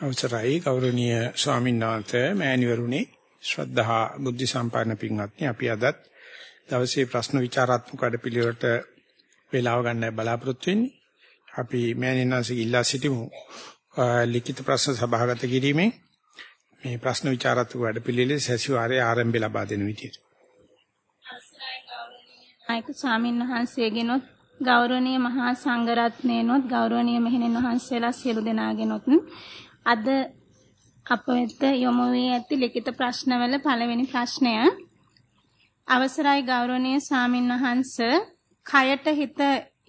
අවසරයි ගෞරවනීය ස්වාමීන් වහන්සේ මෑණිවරුනි ශ්‍රද්ධහා බුද්ධ සම්පන්න පින්වත්නි අපි අදත් දවසේ ප්‍රශ්න විචාරාත්මක වැඩපිළිවෙලට වේලාව ගන්න බලාපොරොත්තු වෙන්නේ. අපි මෑණින්නාන්සේ ඉල්ලා සිටිමු ලිඛිත ප්‍රශ්න සභාගත කිරීමෙන් මේ ප්‍රශ්න විචාරාත්මක වැඩපිළිවෙලේ සැසිවාරයේ ආරම්භය ලබා දෙන විදියට. ආයක ස්වාමීන් වහන්සේගෙනොත් ගෞරවනීය මහා සංඝරත්නයනොත් ගෞරවනීය මෙහෙණින් වහන්සේලා සියලු දෙනාගෙනොත් අද අප වෙත යොමු වී ඇති ලිඛිත ප්‍රශ්නවල පළවෙනි ප්‍රශ්නය. අවසරයි ගෞරවනීය ස්වාමින් වහන්ස කයට හිත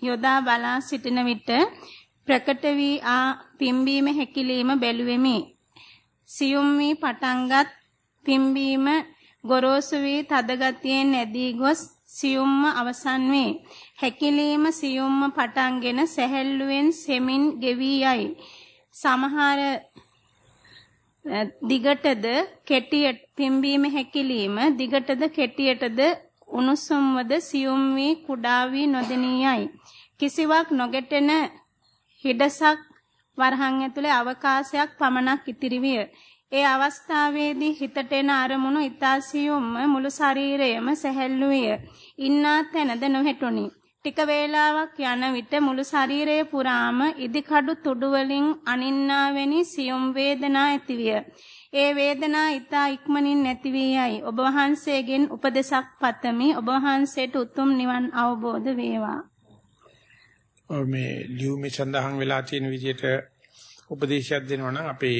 යොදා බලා සිටින විට ප්‍රකට වී ආ පිම්බීම හැකිලිම බැලුවෙමි. සියුම් වී පටන්ගත් පිම්බීම ගොරෝසු වී තද ගතියෙන් නැදී ගොස් සියුම්ම අවසන් වේ. හැකිලීම සියුම්ම පටන්ගෙන සැහැල්ලුවෙන් සෙමින් ගෙවී යයි. සමහර දිගටද කෙටියට පිම්බීම හැකිලිම දිගටද කෙටියටද උණුසුම්වද සියුම් වී කුඩා වී නොදෙනියයි. කිසිවක් නොගැටෙන හිඩසක් වරහන් ඇතුලේ අවකාශයක් පමණක් ඉතිරි විය. ඒ අවස්ථාවේදී හිතට එන අරමුණු ඊතා සියුම්ම මුළු ශරීරයම සැහැල්ලු විය. ඉන්නා තැනද නොහෙටුනි ටික වේලාවක් යන විට මුළු ශරීරය පුරාම ඉදිකඩු තුඩු වලින් අනින්නා වැනි සියුම් වේදනා ඇතිවිය. ඒ වේදනා ඊතා ඉක්මනින් නැති වී යයි. ඔබ වහන්සේගෙන් උපදෙසක් පතමි. ඔබ වහන්සේට උතුම් නිවන් අවබෝධ වේවා. මේ ලියුමේ සඳහන් වෙලා තියෙන විදිහට උපදේශයක් දෙනවා නම් අපේ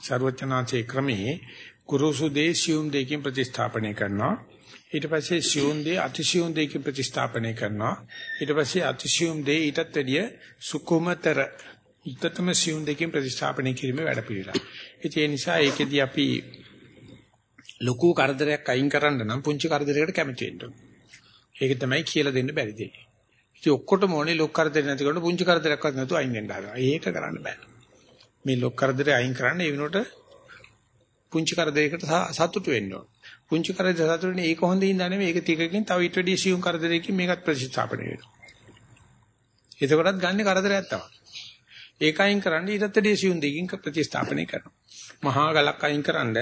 ਸਰවචනාචේ ක්‍රමයේ කුරුසු දේශියුම් දෙකකින් ප්‍රතිස්ථාපනය කරනවා. ඊට පස්සේ සියුම් දේ අතිසියුම් දෙයකින් ප්‍රතිස්ථාපනය කරනවා ඊට පස්සේ අතිසියුම් දේ ඊටත් වැඩිය සුකුමතර ඊටතම සියුම් දෙකකින් ප්‍රතිස්ථාපනය කිරීමේ වැඩ පිළිවෙල. ඒ නිසා ඒකෙදී අපි ලොකු කරදරයක් අයින් කරන්න නම් පුංචි කරදරයකට කැමති වෙන්න ඕනේ. ඒක තමයි කියලා දෙන්න බැරි දෙය. ඉතින් ඔක්කොටම ඕනේ ලොකු කරදර නැති කරන පුංචි කරදරයක්වත් නැතුව අයින් වෙන්න හදනවා. ඒක කරන්න බෑ. මේ ලොකු කරදරේ අයින් කරන්න ඒ වෙනකොට පුංචි කරදරයකට සතුටු වෙන්න ඕනේ. පුංචි කරදර සතුටුනේ ඒක හොඳින් ඉඳ නෙමෙයි ඒක ටිකකින් තව ඊට වැඩි සියුම් කරදරයකින් මේකත් ප්‍රතිස්ථාපනය වෙනවා. එතකොටත් ගන්න කරදරයක් තමයි. ඒක අයින් කරන්න ඊටත් වැඩි සියුම් දෙකින් ප්‍රතිස්ථාපනය කරනවා. මහා ගලක් අයින් කරන්න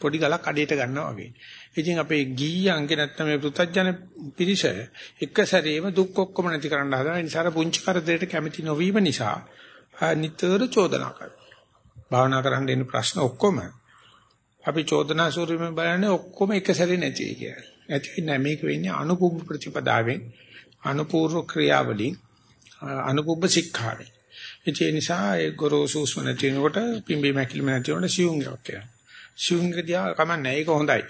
පොඩි ගලක් අඩේට ගන්නවා වගේ. ඉතින් අපේ ගීයන්ගේ නැත්තම් මේ පෘථජන පිරිස එක සැරේම දුක් ඔක්කොම නැති කරන්න හදන නිසා පුංචි කරදරයට කැමති නොවීම නිසා නිතර චෝදනා කරනවා. භාවනා කරන්න එන ප්‍රශ්න ඔක්කොම අපි චෝදනා ස්වරූපයෙන් බලන්නේ ඔක්කොම එක සැරේ නැති වෙයි කියලා. නැති වෙන්නේ මේක වෙන්නේ අනුපුබ්බ ප්‍රතිපදාවෙන් අනුපූර්ව ක්‍රියාවලින් අනුපුබ්බ ශික්ෂාවෙන්. ඒ නිසා ඒ ගොරෝසුස්ම නැති වෙනකොට පිම්බි මැකිලිම නැති වෙනකොට සියුම් එකක් කියලා. සියුම් ගියා කමන්නේ ඒක හොඳයි.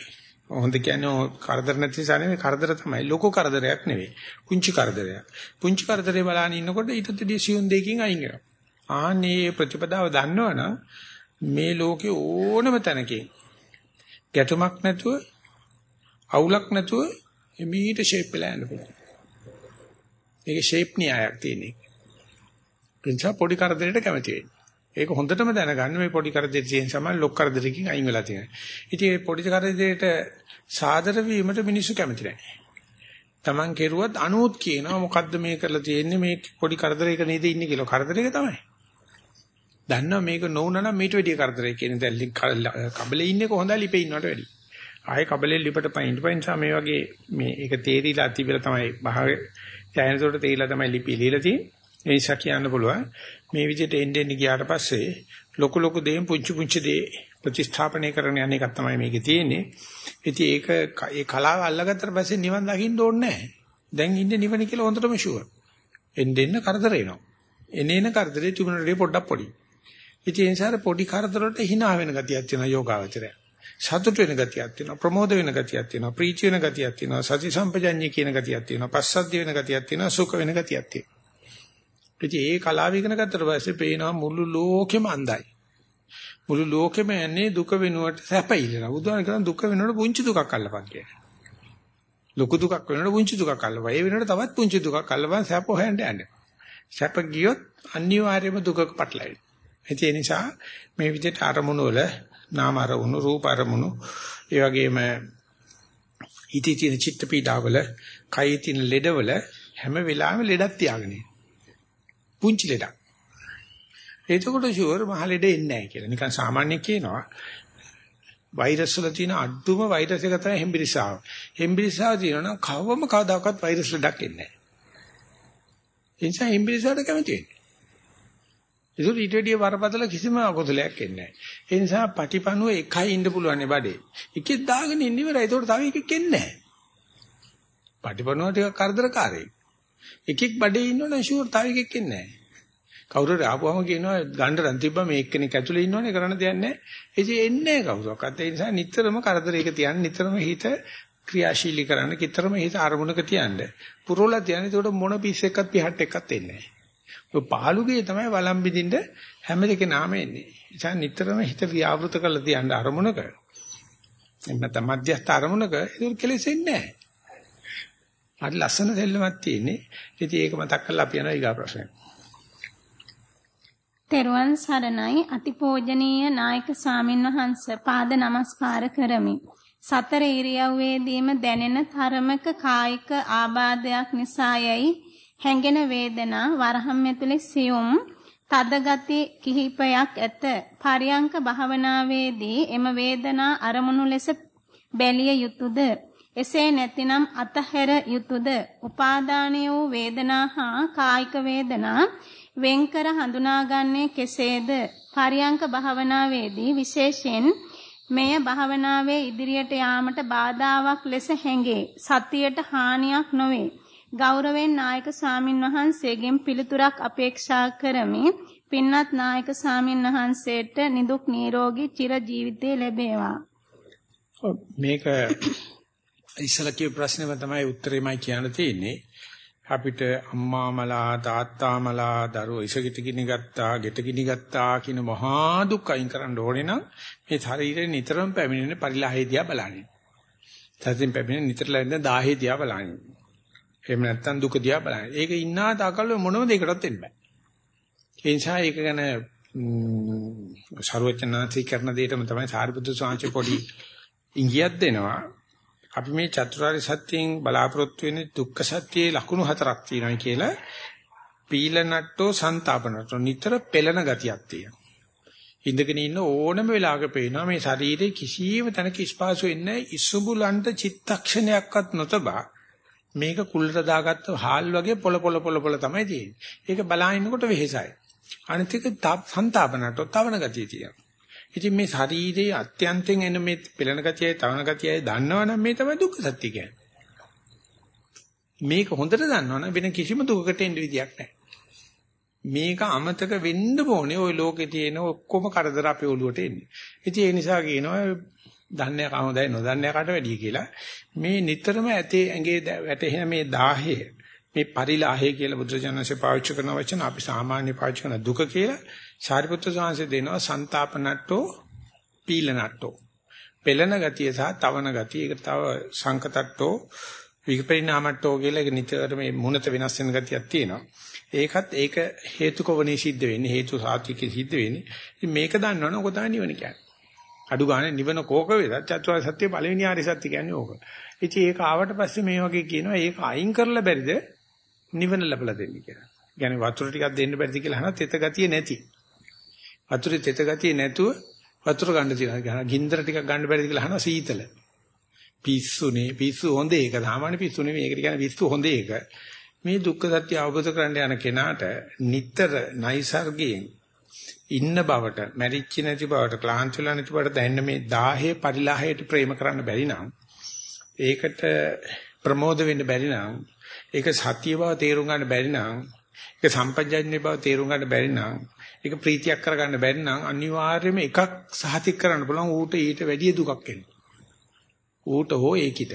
හොඳ කියන්නේ කරදර නැති නිසා නෙවෙයි කරදර තමයි ලොකු කරදරයක් නෙවෙයි. පුංචි කරදරයක්. පුංචි කරදරේ බලන ඉන්නකොට ඊටතදී සියුම් දෙකකින් අයින් වෙනවා. ආන්නේ ප්‍රතිපදාව දන්නවනම් මේ ලෝකේ ඕනම තැනකින් ගැටුමක් නැතුව අවුලක් නැතුව එමීට ෂේප් වෙලා යන්න පුළුවන්. මේකේ ෂේප් න්‍යායක් තියෙන්නේ. එනිසා පොඩි කරදරයකට කැමති වෙන්නේ. ඒක හොඳටම දැනගන්න මේ පොඩි කරදරේ තියෙන සමාන ලොක් කරදරකින් අයින් වෙලා තියෙනවා. ඉතින් මේ පොඩි කරදරේට සාදර වීමට මිනිස්සු කැමති නැහැ. Taman කෙරුවත් අනුත් කියනවා මොකද්ද මේ කරලා තියෙන්නේ මේ පොඩි කරදරයක නේද ඉන්නේ කියලා. කරදරයක තමයි. දන්නවා මේක නොවුනනම් මීට වැඩිය කරදරයි කියන දැන් කබලේ ඉන්නේ කොහොඳයි ලිපේ ඉන්නවට වැඩිය. ආයේ කබලේ ලිපට පයින් පයින් මේ වගේ මේ ඒක තේරිලා තිබිලා තමයි භාගය යනතොට තේරිලා තමයි ලිපි ලියලා තියෙන්නේ. ඒ නිසා කියන්න පුළුවන් මේ විදිහට එන්න එන්න ගියාට පස්සේ ලොකු ලොකු දේන් පුංචි පුංචි දේ ප්‍රතිස්ථාපනය කරන යන එකක් තමයි මේකේ තියෙන්නේ. ඉතින් ඒක ඒ කලාව අල්ලගත්තට පස්සේ නිවන් දකින්න ඕනේ නැහැ. දැන් ඉන්නේ නිවන කියලා හොඳටම ෂුවර්. එන්න එන්න කරදර එනවා. එනේන කරදරේ තිබුණට පොඩ්ඩක් පොඩි. ඉතින් ඒ නිසා පොඩි කරදර වලට hina වෙන ගතියක් තියෙනවා යෝගාවචරය. සතුට වෙන ගතියක් තියෙනවා ප්‍රමෝද වෙන ගතියක් තියෙනවා ප්‍රීති වෙන ගතියක් තියෙනවා සති සම්පජඤ්ඤය කියන ගතියක් තියෙනවා පස්සද්ධිය වෙන ගතියක් තියෙනවා සුඛ වෙන ගතියක් තියෙනවා. ඉතින් ඒ කලාව ඉගෙන ගත්තට පස්සේ පේනවා මුළු ලෝකෙම අඳයි. මුළු ලෝකෙම යන්නේ දුක වෙනුවට සැප ඉල්ලනවා. බුදුහාම කියන දුක වෙනුවට පුංචි දුකක් අල්ලපන් කියලා. ලොකු දුකක් වෙනුවට පුංචි දුකක් අල්ලපන්. ඒ වෙනුවට තවත් පුංචි දුකක් අල්ලපන් සැප හොයන්න යන්න. සැප ගියොත් අනිවාර්යයෙන්ම දුකක පටලැවෙනවා. ඒ නිසා මේ විදිහට අරමුණු වල නාම අරමුණු රූප අරමුණු ඒ වගේම ඉති තියෙන චිත්ත පීඩාවල කයි තියෙන ලෙඩවල හැම වෙලාවෙම ලෙඩක් තියාගෙන පුංචි ලෙඩක් එතකොට ෂුවර් මහලෙඩ එන්නේ නැහැ කියලා. නිකන් සාමාන්‍ය කියනවා. වෛරස් වල තියෙන අඩුම වෛරස් එක තමයි හෙම්බිරිසාව. හෙම්බිරිසාව තියෙනවා කවවම කවදාකවත් වෛරස් ලඩක් එන්නේ නැහැ. ඒ නිසා හෙම්බිරිසාවට කැමති වෙන්නේ. ඒක ඊට වැඩිය වරපතල කිසිම අකුසලයක් එන්නේ නැහැ. ඒ නිසා පටිපණුව එකයි ඉන්න පුළුවන් නේ බඩේ. එකෙක් දාගෙන ඉන්න ඉවරයි. ඒකට තව එකෙක් එන්නේ නැහැ. පටිපණුව ටික කරදරකාරයි. එකෙක් බඩේ ඉන්නවනේ ෂුවර් තව එකෙක් එන්නේ නැහැ. කවුරු හරි ආපුවම කියනවා ගණ්ඩරන් තිබ්බා මේ එක්කෙනෙක් ඇතුලේ ඉන්නවනේ කරන්න දෙයක් නැහැ. ඉතින් එන්නේ නැහැ කවුරක්වත්. ඒ නිසා නිතරම කරදරයක තියන්න නිතරම හිත ක්‍රියාශීලී කරන්න, නිතරම හිත අරමුණක තියන්න. පුරවලා තියන්න. ඒකට මොන පිස්සෙක්වත් පිටහට් එකක්වත් එන්නේ නැහැ. ඔය පාළුගේ තමයි වළම් බින්දින්න හැම දෙකේ නාම එන්නේ. ඒ නිසා නිතරම හිත ව්‍යාවෘත කරලා තියන්න අරමුණක. එහෙම නැත්නම් මධ්‍යස්ථ අරමුණක ඒක කෙලෙසෙන්නේ නැහැ. හරි ලස්සන දෙල්ලමක් තියෙන්නේ. ඉතින් ඒක මතක් කරලා අපි යනවා ඊගා ප්‍රශ්නයට. තෙරුවන් සරණයි අතිපෝජනීය නායක සාමින්වහන්ස පාද නමස්කාර කරමි. සතර ඉරියව්වේදීම දැනෙන තරමක කායික ආබාධයක් නිසායයි හැඟෙන වේදනා වරහම් ඇතුලේ සියුම් තද ගති කිහිපයක් ඇත. පරියංක භාවනාවේදී එම වේදනා අරමුණු ලෙස බැලිය යුතුයද? එසේ නැතිනම් අතහැර යුතුයද? උපාදානය වූ වේදනා හා කායික වේදනා වෙන්කර හඳුනාගන්නේ කෙසේද? පරියංක භාවනාවේදී විශේෂයෙන් මෙය භාවනාවේ ඉදිරියට යාමට බාධාවක් ලෙස හැඟේ. සතියට හානියක් නොවේ. ගෞරවයෙන් නායක සාමින් වහන්සේගෙන් පිළිතුරක් අපේක්ෂා කරමි. පින්වත් නායක සාමින් වහන්සේට නිදුක් නිරෝගී චිර ජීවිතය ලැබේවා. මේක ඉස්සලා කියපු ප්‍රශ්නෙම තමයි උත්තරෙමයි කියන්න තියෙන්නේ. අපිට අම්මා මලා තාත්තා මලා දරුවෝ ඉසගිට ගිනි ගත්තා, ගෙට ගිනි ගත්තා කියන මහා දුක් අයින් කරන්න ඕනේ නම් මේ ශරීරේ නිතරම පැමිණෙන පරිලාහය දිහා බලන්න. සතියෙන් පැමිණෙන නිතර ලැබෙන දාහේ දිහා බලන්න. එහෙම නැත්නම් දුක දිහා බලන්න. ඒක ඉන්නා තාකල් මොනම දෙයකටවත් එන්න බෑ. ඒ නිසා ඒක ගැන ਸਰවචනාති කරන දෙයටම තමයි සාරිපුත්‍ර ස්වාමීන් පොඩි ඉංගියක් දෙනවා. අපි මේ චතුරාර්ය සත්‍යයෙන් බලාපොරොත්තු වෙන්නේ දුක්ඛ සත්‍යයේ ලක්ෂණ හතරක් තියෙනවා කියලා පීලනට්ටෝ සන්තාපනට්ටෝ නිතර පෙළෙන ගතියක් තියෙනවා. ඉඳගෙන ඉන්න ඕනම වෙලාවක පේනවා මේ ශරීරේ කිසියම් තැනක ස්පාසු වෙන්නේ ඉසුඹුලන්ට චිත්තක්ෂණයක්වත් නොතබා මේක කුල්ලට දාගත්ත හාල් වගේ පොල පොල පොල පොල තමයි තියෙන්නේ. ඒක බලාගෙනකොට වෙහෙසයි. අනිත් එක සන්තාපනට්ටෝ තවන ගතිය තියෙනවා. ඉතින් මේ ශරීරයේ අත්‍යන්තයෙන් එන මේ පෙළෙන ගතියයි තවන ගතියයි දන්නවනම් මේ තමයි දුක්ඛ සත්‍ය කියන්නේ. මේක හොඳට දන්නවනම් වෙන කිසිම දුකකට එන්න විදියක් නැහැ. මේක අමතක වෙන්න ඕනේ ওই ලෝකේ තියෙන ඔක්කොම කරදර අපේ ඔළුවට එන්නේ. ඉතින් ඒ නිසා කියනවා දන්නේ කවුදයි නොදන්නේ කාට වැඩිය කියලා. මේ නිතරම ඇතේ ඇඟේ වැටෙන මේ දාහය මේ පරිලාහය කියලා බුදුජානසෙ පාවිච්චි කරන වචන අපි සාමාන්‍ය පාවිච්චි කරන දුක කියලා සාරිපුත්‍ර සාංශය දෙනවා සන්තාපනට්ටෝ පීලනට්ටෝ. පෙළන ගතිය සහ තවන ගතිය. ඒක තව සංකතට්ටෝ විපරිණාමට්ටෝ කියලා ඒක නිතර මේ මුණත වෙනස් වෙන ගතියක් තියෙනවා. ඒකත් ඒක හේතුකවනේ සිද්ධ වෙන්නේ හේතු සාත්‍විකේ සිද්ධ වෙන්නේ. ඉතින් මේක දන්නවනේ ඔක තමයි නිවන කියන්නේ. අඩු ගානේ නිවන කෝක වේදත් චතුරාර්ය සත්‍ය පළවෙනි ආර්ය සත්‍ය කියන්නේ ඕක. ඉතින් ඒක ආවට පස්සේ මේ වගේ කියනවා ඒක අයින් කරලා බැරිද නිවන ලැබලා දෙන්න කියලා. يعني වතුර ටිකක් දෙන්න බැරිද කියලා අහනවා තෙත ගතිය නැති. වතුරේ තෙත ගතිය නැතුව වතුර ගන්න තියෙනවා. ගින්දර ටිකක් ගන්න බැරිද කියලා අහනවා සීතල. පිස්සුනේ පිස්සු හොඳ ඒක. සාමාන්‍ය පිස්සු නෙමෙයි. ඒකට කියන්නේ පිස්සු හොඳ ඒක. මේ දුක්ඛ සත්‍ය අවබෝධ කරගන්න යන කෙනාට නිතර නයිසර්ගයෙන් ඉන්න බවට, මැරිච්ච නැති බවට, ක්ලාන්ත වෙලා නැති බවට දැනෙන මේ 10 පරිලාහයට ප්‍රේම කරන්න බැරි නම් ඒකට ප්‍රමෝද වෙන්න බැරි නම් ඒක සත්‍ය බව තේරුම් ගන්න බැරි නම් ඒක සම්පජඤ්ඤේ බව තේරුම් ගන්න බැරි නම් ඒක ප්‍රීතියක් කරගන්න බැරි නම් අනිවාර්යයෙන්ම එකක් සහතික කරන්න පුළුවන් ඌට ඊට වැඩිය දුකක් එනවා. ඌට හෝ ඒකිට.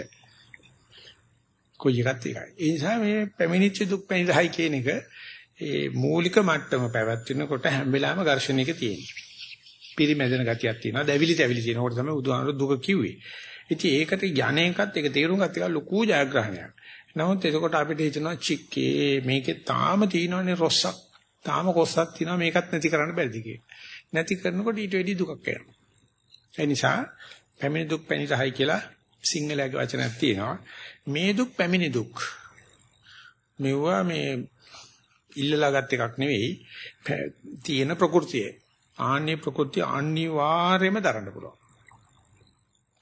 කොයි එකත් එකයි. ඒ නිසා මේ පැමිණිච්ච දුක් පැනිරහයි කියන එක ඒ මූලික මට්ටම පැවැත්වෙනකොට හැම වෙලාවෙම ඝර්ෂණයක තියෙනවා. පිරිමැදෙන ගතියක් තියෙනවා. දැවිලි තැවිලි තියෙනකොට තමයි බුදුහාමර දුක කිව්වේ. ඉතින් ඒකට යන්නේකත් ඒක තේරුම් ගත්ත එක ලොකු ජයග්‍රහණයක්. නමුත් එතකොට අපිට හිතෙනවා චික්කේ මේකේ තාම තියෙනවනේ රොස්සක්. තාම කොස්සක් තියෙනවා මේකත් නැති කරන්න බැරිද කියලා. නැති කරනකොට ඊට වැඩි දුකක් එනවා. ඒ නිසා පැමිණි දුක් පැනිරහයි කියලා සිංහලයේ වචනයක් තියෙනවා. මේ දුක් පැමිණි දුක්. මෙවුවා මේ ඉල්ලලා ගත් එකක් නෙවෙයි. තියෙන ප්‍රകൃතිය. ආන්නේ ප්‍රകൃතිය අනිවාර්යයෙන්ම දරන්න පුළුවන්.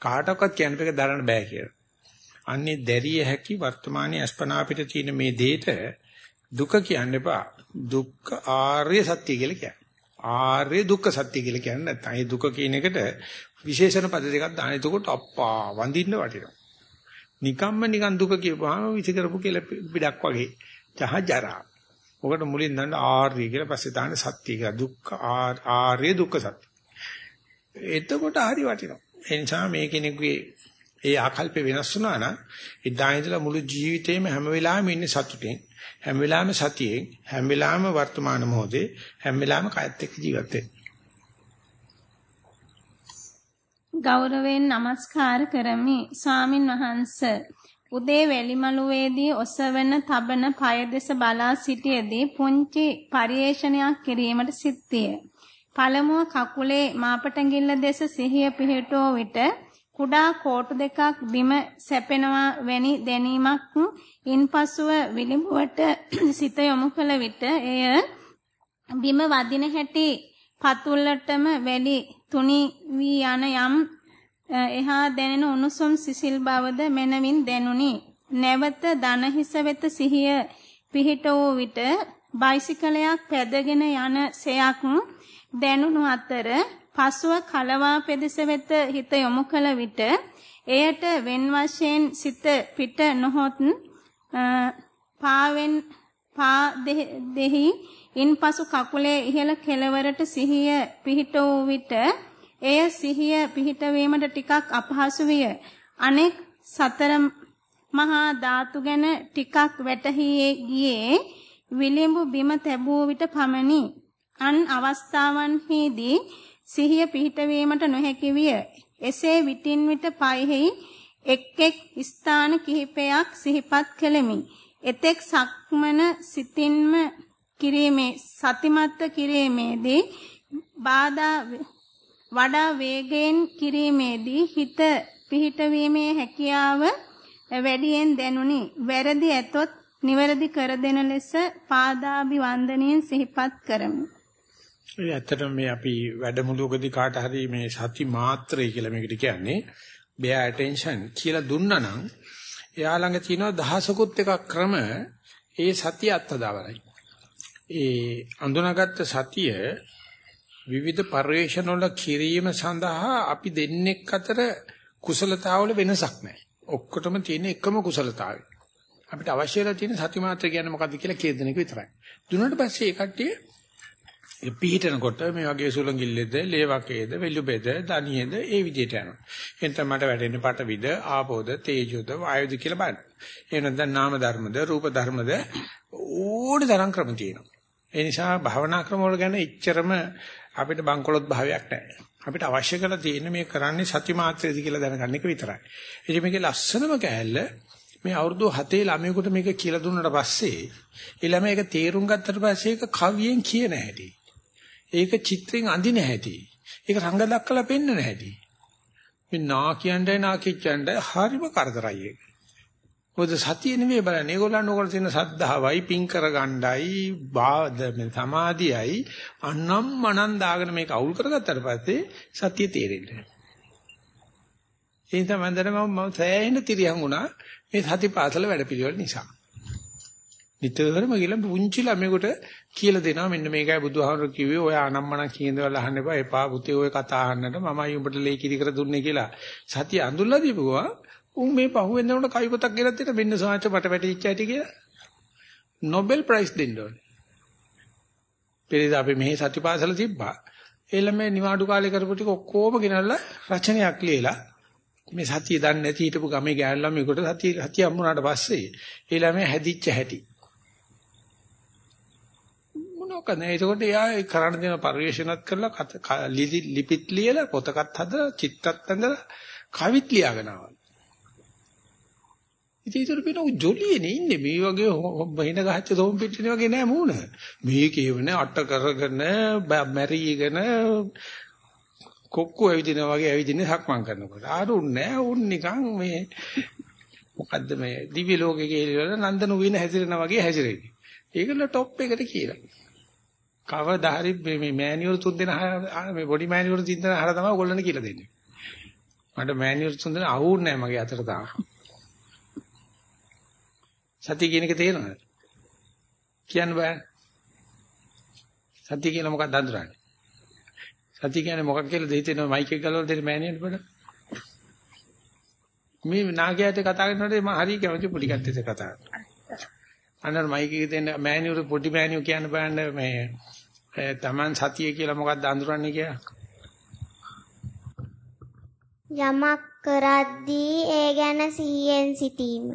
කාටවත් කියන්න බෑ දරන්න බෑ කියලා. අන්නේ දැරිය හැකි වර්තමානයේ අස්පනා අපිට තියෙන මේ දෙයට දුක කියන්න එපා. දුක්ඛ ආර්ය සත්‍ය කියලා කියන්නේ. ආර්ය දුක්ඛ සත්‍ය කියලා කියන්නේ නැත්නම් ඒ දුක කියන එකට විශේෂණ පද දෙකක් දාන. එතකොට අප්පා වඳින්න වටිනවා. නිකම්ම නිකන් දුක කියපුවාම විසි කරපු කියලා පිටක් වගේ. ජහ ජරා. ඔකට මුලින් දාන්න ආර්ය කියලා පස්සේ දාන්න සත්‍ය කියලා. දුක්ඛ ආර්ය දුක්ඛ සත්‍ය. එතකොට හරි වටිනවා. ඒ නිසා මේ කෙනෙකුගේ ඒ ආකල්ප වෙනස් වුණා නම් එදා ඉඳලා මුළු ජීවිතේම හැම වෙලාවෙම ඉන්නේ සතුටින් හැම වෙලාවෙම සතියෙන් හැම වෙලාවෙම වර්තමාන මොහොතේ හැම වෙලාවෙම කයත් එක්ක ජීවත් ගෞරවයෙන් নমස්කාර කරමි ස්වාමින් වහන්ස උදේ වැලිමලුවේදී ඔසවන තබන পায় දෙස බලා සිටියේදී පුංචි පරිේශනයක් කිරීමට සිත්තිය. පළමුව කකුලේ මාපටඟිල්ල දෙස සිහිය පිහිටෝ විට කුඩා කෝටු දෙකක් බිම සැපෙනවා වැනි දැනීමක් ඉන්පසුව විලිඹුවට සිත යොමු කළ විට එය බිම වදින හැටි පතුල්ලටම වැලි තුනි වී යන යම් එහා දැනෙන උණුසුම් සිසිල් බවද මනවින් දැනුනි. නැවත දන හිස වෙත සිහිය පිහිට වූ විට බයිසිකලයක් පැදගෙන යන සයක් දැනුණු අතර පසුව කලවා පෙදෙස වෙත හිත යොමු කළ විට එයට wen වශයෙන් සිත පිට නොහොත් පාවෙන් පා දෙහි ඉන්පසු කකුලේ ඉහළ කෙළවරට සිහිය පිහිට වූ විට එය සිහිය පිහිට වීමට ටිකක් අපහසු විය. අනෙක් සතර මහා ධාතු ගැන ටිකක් වැටහි ගියේ විලිඹු බිම තැබූ විට පමණි. අන් අවස්ථාවන්හිදී සිහිය පිහිටවීමට නොහැකි විය. එසේ විටින් විට පයෙහි එක් එක් ස්ථාන කිහිපයක් සිහිපත් කෙලෙමි. එතෙක් සක්මන සිතින්ම කිරීමේ සතිමත්ව කිරීමේදී බාධා වඩා වේගයෙන් කිරීමේදී හිත පිහිටවීමේ හැකියාව වැඩියෙන් දැනුනි. වැරදි ඇතොත් නිවැරදි කර දෙන ලෙස පාදාභි වන්දනයෙන් සිහිපත් කරමි. ඒ ඇත්තටම මේ අපි වැඩමුළුවකදී කාට හරි මේ සති මාත්‍රය කියලා මේකට කියන්නේ bear attention කියලා දුන්නා නම් එයා ළඟ තියෙනවා දහසකුත් එකක් ක්‍රම ඒ සතිය අත්දවරයි. ඒ අඳුනාගත්ත සතිය විවිධ පරිවේෂණ වල කිරීම සඳහා අපි දෙන්නෙක් අතර කුසලතාවල වෙනසක් නැහැ. ඔක්කොටම තියෙන එකම කුසලතාවය. අපිට අවශ්‍යලා තියෙන සති මාත්‍ර කියන්නේ මොකද්ද කියලා කියදෙනෙක විතරයි. දුන්නාට පස්සේ ඒ කට්ටිය ඒ පිහිටනකොට මේ වගේ සුලංගිල්ලෙද, ලේවකේද, වෙලුබෙද, දණියෙද ඒ විදිහට යනවා. එතන මට වැටෙන්නේ පටවිද, ආපෝද, තේජෝද, වායුද කියලා බලන්න. එහෙම නැත්නම් නාම ධර්මද, රූප ධර්මද ඕනේ තරම් ක්‍රම තියෙනවා. ඒ නිසා භවනා ක්‍රම වල ගැන එච්චරම අපිට බංකොලොත් භාවයක් නැහැ. අපිට අවශ්‍ය කරලා තියෙන්නේ මේ කරන්නේ සති මාත්‍රයේදී කියලා දැනගන්න එක විතරයි. ඉතින් මේකේ ලස්සනම කෑල්ල මේ අවුරුදු 7 ළමයෙකුට මේක කියලා දුන්නාට පස්සේ ඒ ළමයා ඒක තේරුම් ගත්තට පස්සේ ඒක කවියෙන් කියන හැටි. ඒක චිත්‍රෙන් අඳින හැටි. ඒක රංග දක්කලා පෙන්වන හැටි. මේ නා කියන්නයි නා කිච්චන්නයි හරිම කරදරයි ඒක. මොකද සතිය නෙමෙයි බලන්නේ. ඒගොල්ලන් ඕගොල්ලෝ තියෙන සද්ධාවයි පිං කරගණ්ඩයි බාද මේ සමාධියයි අන්නම් මනන් දාගෙන මේක අවුල් කරගත්තට පස්සේ සතිය තේරෙන්නේ. ඒ නිසා මම දැන් මම සෑහෙන තිරියන් වුණා මේ සතිපාසල වැඩපිළිවෙල නිසා. නිතරම ගිහලා පුංචි ළමයෙකුට කියලා දෙනවා මෙන්න මේකයි බුදුහාමර කිව්වේ ඔය අනම්මන කියන දේවල් අහන්න එපා එපා පුතේ ඔය කතා අහන්නට මමයි උඹට ලේ කිරි කර දුන්නේ කියලා සතිය අඳුල්ලා දීපුවා උන් මේ පහුවෙන් දෙනකොට කවි පොතක් ගෙනත් දෙන්න මෙන්න සාංශ මට වැටිච්ච ඇටි කියලා නොබෙල් ප්‍රයිස් දෙන්න ඕනේ. පෙරේද අපි මෙහි සතිපාසල තිබ්බා. ඒ ළමයි නිවාඩු කාලේ කරපු ටික ඔක්කොම ගෙනල්ලා රචනයක් ලියලා මේ සතිය දන්නේ නැති හිටපු ගමේ ගෑනු ළමයෙකුට සතිය සතිය හම්බුනාට පස්සේ ඒ ළමයා හැදිච්ච හැටි. මොනක නෑ ඒකට එයා කරන්න දෙන පරිශ්‍රණත් කරලා ලිපිත් ලියලා පොතකත් හදලා චිත්තත් ඇඳලා කවිත් ලියාගෙනවා. ඉතින් ඒතර පින ජොලියනේ ඉන්නේ මේ වගේ බහින ගහච්ච දොම් පිටිනේ වගේ නෑ මූණ. මේ කියවනේ අට කරගෙන මැරීගෙන කොක්කු ඇවිදිනා වගේ ඇවිදින්නේ සක්මන් කරනකොට. ආරුන් නෑ උන් නිකන් මේ මොකද්ද මේ දිව්‍ය ලෝකේ කියලා නන්දන උවින හැසිරෙනා වගේ හැසිරෙන්නේ. ඒකල টොප් එකට කියලා. කවදා හරි මේ මෑනියුල් තුන් දෙනා මේ බොඩි මෑනියුල් තුන් දෙනා හර තමයි ඔයගොල්ලන්ට කියලා දෙන්නේ. මට මෑනියුල් තුන් දෙනා අහුන්නේ නැහැ මගේ අතට තාම. සතිය කියන එක තේරෙනවද? කියන්න බෑ. සතිය කියන මොකක්ද අඳුරන්නේ? සතිය කියන්නේ මොකක් කියලාද හිතෙනවා මයික් එක ගලවලා දෙන්න මෑනියුල් බඩ? මේ නාගයාට කතා කරනකොට මම හරි කැමති පොඩි කට්ටියට කතා කරනවා. අnder මයික් එකේ දෙන්න මෑනියුල් පොඩි මෑනියුල් කියන්න බෑනේ මේ තමන් සතිය කියලා මොකක්ද අඳුරන්නේ කියලා. යමක් කරද්දී ඒ ගැන සිහියෙන් සිටීම.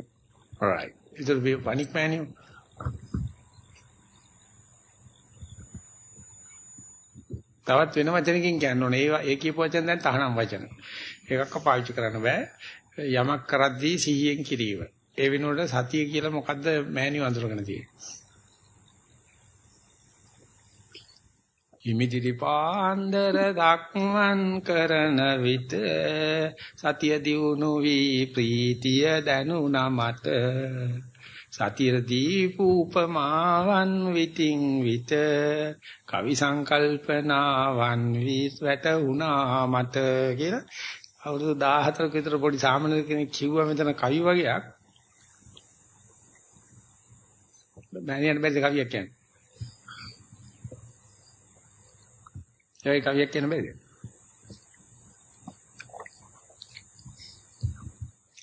alright. ඉතින් මේ පණික් මෑනියුල් තවත් වෙන වචනකින් කියන්න ඕනේ. ඒ ඒ කියපු වචන දැන් තහනම් වචන. ඒකක්ක පාවිච්චි කරන්න බෑ. යමක් කරද්දී සිහියෙන් කිරීම. ඒ වෙනුවට සතිය කියලා මොකද්ද මෑනියු අඳුරගෙන තියෙන්නේ? ඉමිදිරි පාන්දර දක්මන් කරන විට සතිය දියුණු වී ප්‍රීතිය දැනුණා මට. සතිය දීපු උපමාවන් විතින් විත කවි සංකල්පනාවන් විස් වැටුණා මට කියලා අවුරුදු 14ක විතර පොඩි සාමාන්‍ය කෙනෙක් කිව්වා මෙතන කවි වගේක් මෑණියන් බැරිද කවියක් කියන්නේ? ඒ කවියක් කියන බැරිද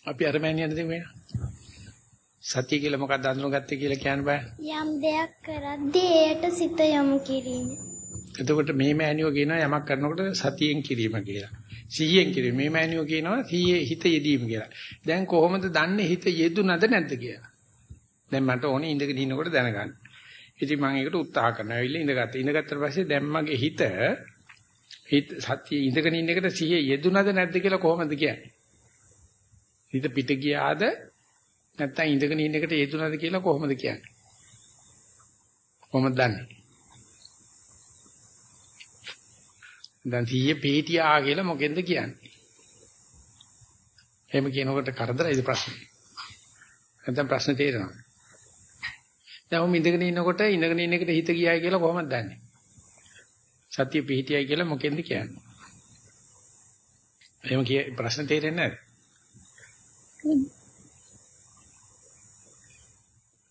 අපි අර මෑණියන් දෙන්නේ සතිය කියලා මොකක්ද අඳුනගත්තේ කියලා කියන්න බෑ. යම් දෙයක් කරද්දී එයට සිත යොමු කිරීම. එතකොට මේ මෑනියෝ කියනවා යමක් කරනකොට සතියෙන් කිරීම කියලා. සිහියෙන් කිරීම. මේ මෑනියෝ කියනවා සිහියේ හිත යෙදීම කියලා. දැන් කොහොමද දන්නේ හිත යෙදුනද නැද්ද කියලා? දැන් මට ඕනේ ඉඳගෙන ඉන්නකොට දැනගන්න. ඉතින් මම ඒකට උත්සාහ කරනවා. ඇවිල්ලා ඉඳගත්තා. ඉඳගත්තට පස්සේ දැන් මගේ හිත හිත සතිය ඉඳගෙන ඉන්න එකට සිහිය යෙදුනද නැද්ද කියලා කොහොමද කියන්නේ? හිත පිට ගියාද නැත්තම් ඉඳගෙන ඉන්න එකට හේතුනද කියලා කොහොමද කියන්නේ? කොහොමද දන්නේ? දැන් 100 පීටියා කියලා මොකෙන්ද කියන්නේ? එහෙම කියනකොට කරදරයිද ප්‍රශ්නේ? නැත්නම් ප්‍රශ්න තේරෙනවද? දැන් උඹ ඉඳගෙන ඉන්නකොට ඉඳගෙන ඉන්න එකට හිත ගියායි කියලා කොහොමද දන්නේ? සතිය පිහිටියයි කියලා මොකෙන්ද කියන්නේ? එහෙම කිය ප්‍රශ්න තේරෙන්නේ නැහැ.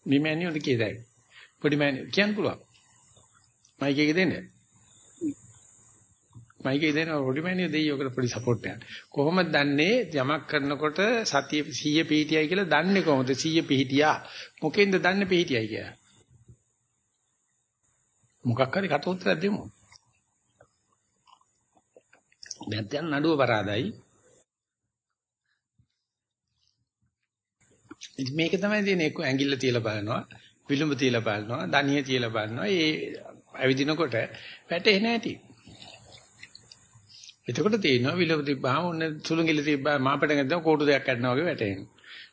මේ මෑනියෝද කියදයි. පොඩි මෑනියෝ කියන්න පුළුවන්. මයික් එකේ දෙන්න. මයික් එකේ දෙන්න පොඩි මෑනියෝ දෙයි ඔකට පොඩි සපෝට් එකක්. කොහොමද දන්නේ යමක් කරනකොට සතිය 100 පිහිටියයි කියලා දන්නේ කොහොමද 100 පිහිටියා? මොකෙන්ද දන්නේ පිහිටියයි කියලා? මොකක් හරි කට උත්තරයක් දෙමු. නැත්නම් නඩුව පරාදයි මේක තමයි තියෙන්නේ එක්ක ඇඟිල්ල තියලා බලනවා, විලුඹ තියලා බලනවා, දණිය තියලා බලනවා. ඒ ඇවිදිනකොට වැටෙන්නේ නැති. එතකොට තේිනවා විලුඹ තිබ්බාම ඔන්න සුළුඟිල්ල තිබ්බා මාපට ගත්තා කෝටු දෙයක් කඩනවා වගේ වැටෙනවා.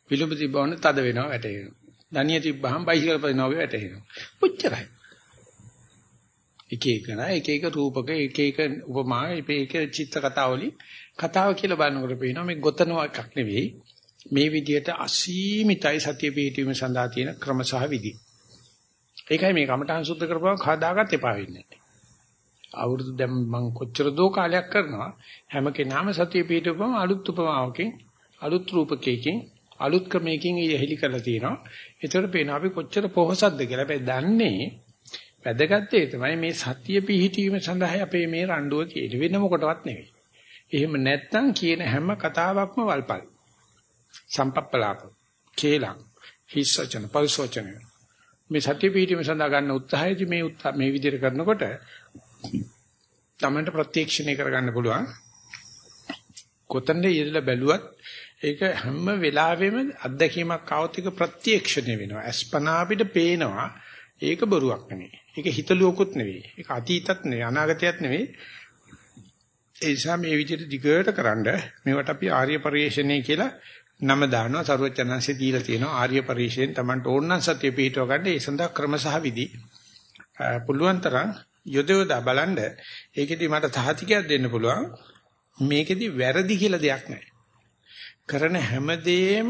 විලුඹ තිබ්බා ඔන්න තද වෙනවා වැටෙනවා. දණිය තිබ්බාම බයිසිකල් පදිනවා වගේ වැටෙනවා. පුච්චරයි. එක එක නා එක එක රූපක එක එක උපමා එක එක චිත්‍ර කතාවලි කතාව කියලා බලනකොට පේනවා මේ ගොතනවා එකක් නෙවෙයි මේ විදිහට අසීමිතයි සතිය පිහිටීම සඳහා තියෙන ක්‍රම සහ විදි. ඒකයි මේ කමඨාන් සුද්ධ කරපුවම කවදාකවත් එපා වෙන්නේ නැහැ. අවුරුදු දැන් මම කොච්චර දෝ කාලයක් කරනවා හැම කෙනාම සතිය පිහිටවපම අලුත් උපමාවකින් අලුත් රූපකයකින් අලුත් ක්‍රමයකින් ඉහෙලි කරලා තියෙනවා. ඒතර පේනවා අපි කොච්චර පොහසත්ද කියලා. හැබැයි දන්නේ වැදගත් ඒ තමයි මේ සතිය පිහිටීම සඳහා අපේ මේ රණ්ඩුව තියෙන්නේ වෙන මොකටවත් නෙවෙයි. එහෙම නැත්තම් කියන හැම කතාවක්ම වල්පල්. සම්පප්පලාප කේලං හිස්සචන පරිසෝචන මේ සත්‍ය පිහිටීම සඳහා ගන්න උත්සාහයේදී මේ මේ විදිහට කරනකොට තමන්ට ප්‍රත්‍යක්ෂණය කරගන්න පුළුවන්. කොතනද ඉඳලා බැලුවත් ඒක හැම වෙලාවෙම අත්දැකීමක් આવත් එක ප්‍රත්‍යක්ෂණය වෙනවා. අස්පනා අපිට පේනවා. ඒක බොරුවක් නෙමෙයි. ඒක හිතලුවකුත් නෙවෙයි ඒක අතීතත් නෙවෙයි අනාගතයත් නෙවෙයි ඒ නිසා මේ විදිහට දිගට කරන්ඩ මේවට අපි ආර්ය පරිශ්‍රණය කියලා නම දානවා. සරුවචනanse දීලා තියෙනවා ආර්ය පරිශයෙන් Tamanට ඕනනම් සත්‍ය පිටව ගන්න. ඒ සඳහා ක්‍රම සහ විදි. පුළුවන් තරම් යොදවලා බලන්න. ඒකෙදි මට සහතිකයක් දෙන්න පුළුවන්. මේකෙදි වැරදි කියලා දෙයක් නැහැ. කරන හැමදේම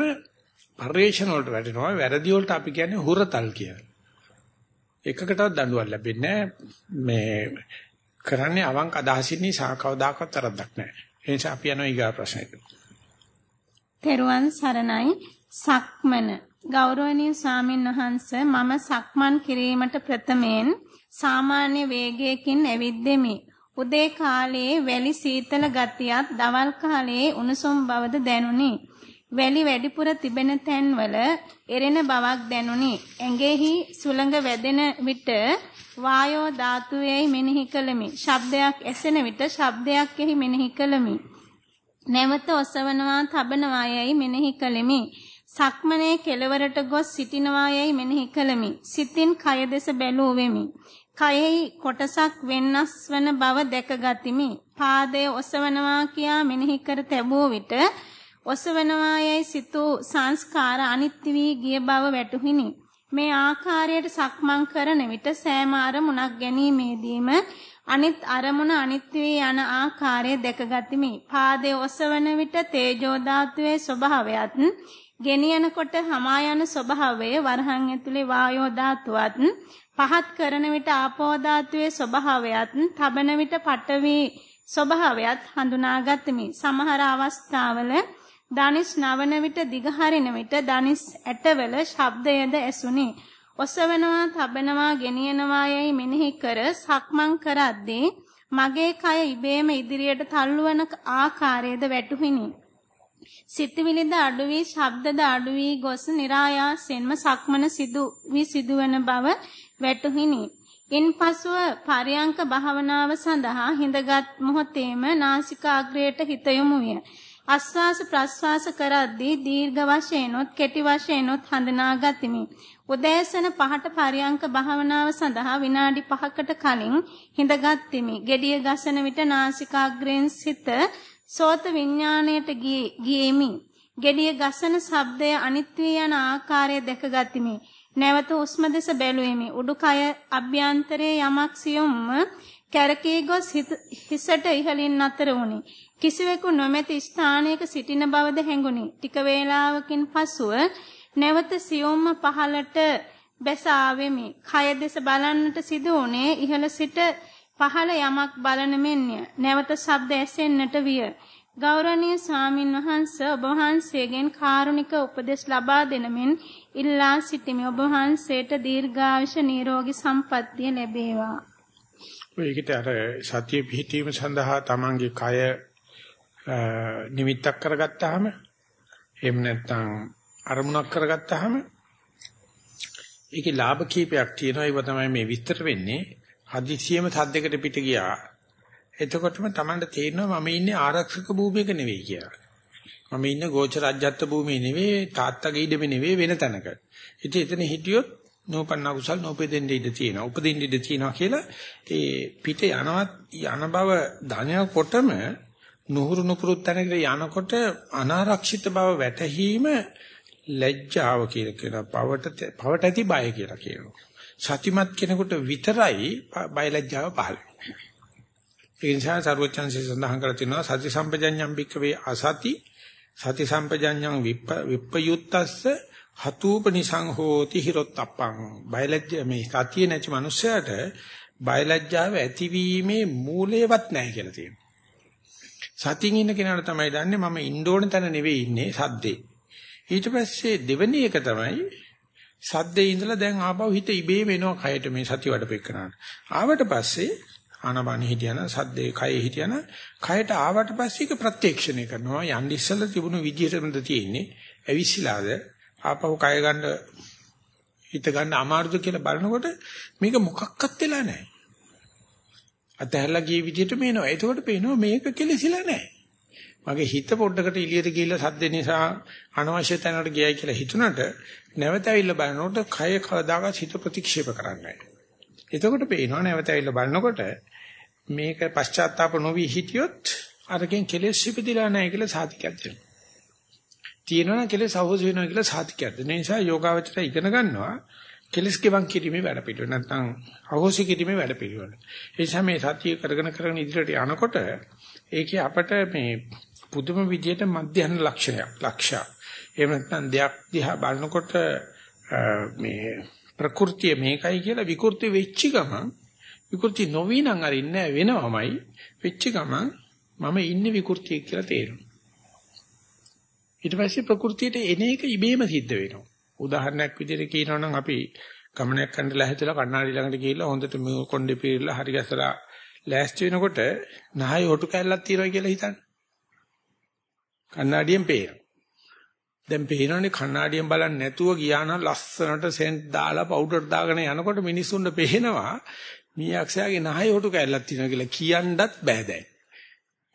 පරිේශන වලට වැටෙනවා. වැරදි වලට අපි කියන්නේ හුරතල් කියලා. එකකටවත් දඬුවම් ලැබෙන්නේ මේ කරන්නේ අවංක අදහසින් නිසා කවදාකවත් තරද්දක් නැහැ. ඒ නිසා අපි යනවා ඊගා ප්‍රශ්නෙට. තෙරුවන් සරණයි. සක්මන. ගෞරවනීය ස්වාමින් වහන්සේ මම සක්මන් කිරීමට ප්‍රථමයෙන් සාමාන්‍ය වේගයකින් ඇවිද්දෙමි. උදේ කාලයේ වැලි සීතල ගතියත් දවල් කාලයේ උණුසුම් බවද දැනුනි. වැලි වැඩිපුර තිබෙන තැන්වල එරෙන බවක් දැනුනි. ඇඟෙහි සුළඟ වැදෙන විට වායෝ ධාතුවේයි මෙනෙහි කළමි. ශබ්දයක් ඇසෙන විට ශබ්දයක් එහි මෙනෙහි කළමි. නැවත ඔසවනවා තබනවා යයි මෙනෙහි කළෙමි. සක්මනේ කෙලවරට ගොස් සිටිනවා යයි මෙනෙහි කළමි. සිතින් කය දෙස බැලූ වෙමි. කයෙහි කොටසක් වෙනස් වන බව දැකගතිමි. පාදයේ ඔසවනවා කියා මෙනෙහි කර තැබුව විට ඔසවනවා යයි සිතූ සංස්කාර අනිත්‍ය වී ගිය බව වැටහුණි. මේ ආකාරයට සක්මන් කරන විට සෑම අරමුණක් ගැනීමේදීම අනිත් අරමුණ අනිත්‍ය වී යන ආකාරය දැකගතිමි. පාදයේ ඔසවන විට තේජෝ ධාතුවේ ස්වභාවයත් ගෙනියනකොට හමා යන ස්වභාවය වරහන් ඇතුලේ වායෝ ධාතුවත් පහත් කරන විට ආපෝ ධාතුවේ ස්වභාවයත් තබන විට පඨවි ස්වභාවයත් හඳුනාගත්මි. සමහර අවස්ථාවල දනිස් නවන විට දිගහරින විට දනිස් ඇටවල ශබ්දයද ඇසුනි. ඔසවනවා, තබනවා, ගෙනියනවා යයි මෙනෙහි කර සක්මන් කරද්දී මගේ කය ඉබේම ඉදිරියට තල්ලුවන ආකාරයද වැටහුණි. සිතවිලිද අඩු වී ශබ්දද අඩු වී ගොස් નિરાයාසෙන්ම සක්මන සිදු වී සිදුවන බව වැටහිනි. ඉන්පසුව පරයන්ක භාවනාව සඳහා හිඳගත් මොහොතේම නාසිකාග්‍රයට හිත යොමු විය. ආස්වාස ප්‍රස්වාස කරද්දී දීර්ඝ වශයෙන්ොත් කෙටි වශයෙන්ොත් හඳුනා ගතිමි. උදෑසන පහට පරයන්ක භාවනාව සඳහා විනාඩි 5කට කලින් හිඳගත්ෙමි. gediya ගසන විට නාසිකාග්‍රයෙන් සිත සෝත විඥාණයට ගියේමි. gediya ගසන ශබ්දය අනිත්‍ය යන ආකාරය දැකගතිමි. නැවත හුස්ම දෙස බැලුවෙමි. උඩුකය අභ්‍යන්තරයේ යමක් සියුම්ම කැරකී ගොස් හිසට ඉහළින් අතර වුනි. කිසිවෙකු නොමැති ස්ථානයක සිටින බවද හැඟුනි. ටික වේලාවකින් පසුව නැවත සියුම්ම පහළට බැස ආවෙමි. කය දෙස බලන්නට සිදු වුණේ ඉහළ සිට පහළ යමක් බලන මෙන්ය. නැවත ශබ්ද ඇසෙන්නට විය. ගෞරවනීය ස්වාමින් වහන්සේ ඔබ වහන්සේගෙන් කාරුණික උපදෙස් ලබා දෙන මෙන් ඉල්ලා සිටිමි. ඔබ වහන්සේට දීර්ඝායුෂ නිරෝගී සම්පන්නිය ලැබේවා. ඒකට අර සතිය පිහිටීම සඳහා තමන්ගේ කය නිමිත්තක් කරගත්තාම එහෙම නැත්නම් අරමුණක් කරගත්තාම ඒකේ ලාභ කීපයක් තියෙනවා ඒව තමයි මේ විස්තර වෙන්නේ හදිසියෙම සද්දයකට පිට ගියා එතකොටම Tamanට තේරෙනවා මම ඉන්නේ ආරක්ෂක භූමියක නෙවෙයි කියලා. මම ඉන්නේ ගෝචර රාජ්‍යත්ව භූමියේ නෙවෙයි තාත්තගේ ඉඩමේ නෙවෙයි වෙන තැනක. ඉතින් එතන හිටියොත් නෝපන්න කුසල් නෝපෙදෙන්න ඉඩ තියෙනවා. උපදින්න ඉඩ තියෙනවා කියලා ඒ පිට යනවත් යන බව දැනනකොටම නුහුරු නුපුරුත් තැනකට යනකොට අනාරක්ෂිත බව වැටහීම ලැජ්ජාව කියලා කියනවා. පවට පවට ඇති බය කියලා කියනවා. සතිමත් කෙනෙකුට විතරයි බය ලැජ්ජාව පහළ ඒ නිසා සර්වචන්සේ සඳහන් කර තිනවා සති සම්පජඤ්ඤම් භික්කවේ අසති සති සම්පජඤ්ඤං විප්පයුත්තස්ස හතූපනිසං හෝති හිරොත්තප්පං බයලජ්ජ මේ සතිය නැති මනුස්සයාට බයලජ්ජාව ඇතිවීමේ මූලයවත් නැහැ කියලා තියෙනවා. සතියින් ඉන්න කෙනාට තමයි දන්නේ මම ඉන්න ඕන තැන නෙවෙයි ඉන්නේ සද්දේ. ඊට පස්සේ දෙවෙනි එක තමයි සද්දේ ඉඳලා දැන් ආපහු හිත ඉබේ වෙනවා කයට මේ සතිය වඩපෙන්නන. ආවට පස්සේ ආනපානෙ හිටියන සද්දේ කයේ හිටියන කයට ආවට පස්සේ ඒක ප්‍රත්‍යක්ෂණය කරනවා. යන්න ඉස්සෙල්ලා තිබුණු විදිහටමද තියෙන්නේ. ඇවිස්සලාද? ආපහු කය ගන්න හිත ගන්න අමාරුද කියලා බලනකොට මේක මොකක්වත් වෙලා නැහැ. අතහැරලා ගිය විදිහට මේනවා එතකොට පේනවා මේක කෙලසිලා නැහැ. මගේ හිත පොඩ්ඩකට එළියට ගිහිල්ලා සද්ද නිසා අනවශ්‍ය තැනකට ගියයි කියලා හිතුණට නැවත ඇවිල්ලා බලනකොට කය කවදාකවත් හිත ප්‍රතික්ෂේප කරන්නේ නැහැ එතකොට පේනවා නැවත ඇවිල්ලා බලනකොට මේක පශ්චාත්තාප නොවි හිටියොත් අරකින් කෙලෙස් ඉපදිලා නැහැ කියලා සාතිකයක් දෙනවා. තියෙනවා කෙලෙස් අවුස් වෙනවා කියලා සාතිකයක් දෙන නිසා යෝගාවචරය ඉගෙන ගන්නවා කෙලස් ගෙවන් කිරීමේ වැඩ පිළිවෙල නැත්නම් අහෝසි කිරීමේ වැඩ පිළිවෙල. ඒ නිසා මේ සතිය කරගෙන කරගෙන ඉදිරියට යනකොට ඒකේ අපට මේ පුදුම විදියට මධ්‍යහන ලක්ෂණයක් ලක්ෂා. එහෙම නැත්නම් දෙයක් දිහා බලනකොට මේ ප්‍රകൃතිය මේකයි කියලා විකෘති වෙච්ච ගමන් විකෘති නොවි නම් අරින්නේ වෙනවමයි වෙච්ච ගමන් මම ඉන්නේ විකෘතිය කියලා තේරෙනවා. ඊට පස්සේ ප්‍රകൃතියට එන එක ඉබේම සිද්ධ වෙනවා. උදාහරණයක් විදිහට කියනවා නම් අපි ගමනක් කරන්නලා හැදලා කණ්ණාඩි ළඟට ගිහිල්ලා හොඳට මේ කොණ්ඩේ පීරලා හරි ගැසලා ලෑස්ති වෙනකොට නහය හොටු කැල්ලක් තියනවා කියලා හිතන්න. කණ්ණාඩියෙන් පේනවා. දැන් පේනවනේ කණ්ණාඩියෙන් බලන්නේ නැතුව ගියා නම් ලස්සනට සෙන්ට් දාලා පවුඩර් දාගෙන යනකොට මිනිස්සුන්ට පේනවා මීයක්ෂයාගේ නහය හොටු කැල්ලක් තියනවා කියලා කියන්නත් බෑ දැන්.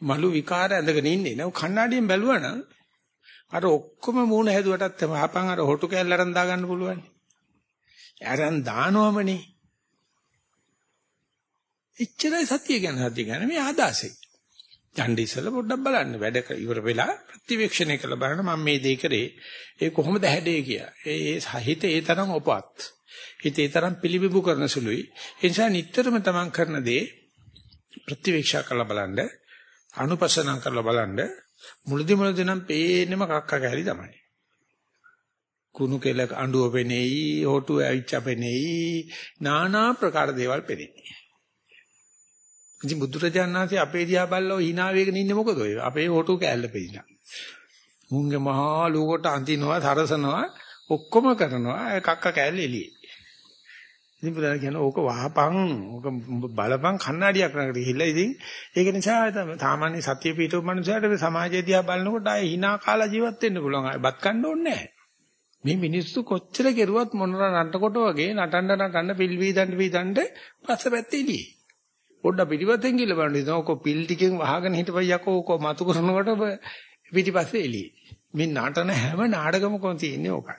මලු විකාර ඇඳගෙන ඉන්නේ. නෝ කණ්ණාඩියෙන් බැලුවා නම් අර ඔක්කොම මූණ හැදුවටත් වහපන් අර හොටු කැල්ල අරන් දා ගන්න පුළුවන්. අරන් දානවමනේ. එච්චරයි සත්‍ය කියන්නේ සත්‍ය කියන්නේ මේ ආදාසෙයි. යන්නේ ඉස්සෙල්ලා පොඩ්ඩක් බලන්න වැඩ ඉවර වෙලා ප්‍රතිවීක්ෂණය කළ බලන්න මම මේ දේ කරේ ඒ කොහොමද හැදේ කියලා. ඒ සහිත ඒ තරම් ඔපත්. හිත ඒ තරම් පිළිබිඹු කරන සුළුයි. ඒ නිසා නිටතරම තමන් කරන දේ ප්‍රතිවීක්ෂා කරලා බලන්න අනුපසනා කරලා බලන්න මුලදි මුලදි නම් පේන්නම කක්ක කැලි තමයි. කුණු කෙල අඬුව පෙනෙයි, හොටු ඇවිච්ච පෙනෙයි, নানা ප්‍රකාර දේවල් පෙනෙයි. ඉතින් බුදුරජාණන් වහන්සේ අපේ දිහා බැලලා hina වේගෙන ඉන්නේ මොකද ඔය? අපේ හොටු කෑල්ල පෙන්නන. මුංගේ මහා ලෝකට අඳිනවා, සරසනවා, ඔක්කොම කරනවා. කක්ක කෑල්ල එළියේ. ඉතින් පුතා කියන ඕක වහපන් ඕක බලපන් කන්නඩියක් ළඟට ගිහිල්ලා ඉතින් ඒක නිසා සාමාන්‍ය සත්‍ය පිටු මනුස්සයාට මේ සමාජය දිහා බලනකොට ආයේ hina කාලා ජීවත් වෙන්න පුළුවන් ආයේ බත් කන්න ඕනේ නැහැ මේ මිනිස්සු කොච්චර කෙරුවත් මොනර නටකොට වගේ නටන්න නටන්න පිල් වීදන්න වීදන්න පස්සපැත්තේ එළියේ පොඩ්ඩ පිටිපස්සෙන් ගිහලා බලන්න ඉතින් ඕක පිල් ටිකෙන් වහගෙන හිටපයියකෝ ඕක මතු කරනකොට පිටිපස්සේ එළියේ මේ නටන හැම නාටකමකම තියෙන්නේ ඕකයි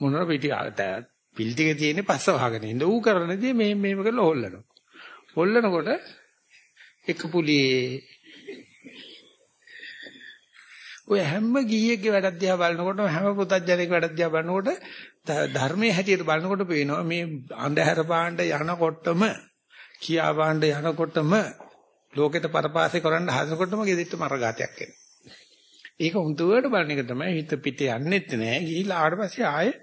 මොනර පිටි පිල් ටික තියෙන්නේ පස්ස වහගෙන ඉන්න. ඌ කරනදී මේ මේව කරලා හොල්ලනවා. හොල්ලනකොට එක පුලියේ ඔය හැම ගීයේගේ වැඩක් දිහා බලනකොට හැම පුතත්ජනෙක් වැඩක් දිහා බලනකොට ධර්මයේ හැටියට බලනකොට පේනවා මේ අන්ධහැර පාණ්ඩ යනකොටම කියා පාණ්ඩ යනකොටම ලෝකෙට පරපාසය කරන්න හදනකොටම ගෙදිට මරගාතයක් එනවා. ඒක උන්තුවට බලන එක තමයි හිත පිට යන්නෙත් නෑ. ගිහිල්ලා ආවට පස්සේ ආයේ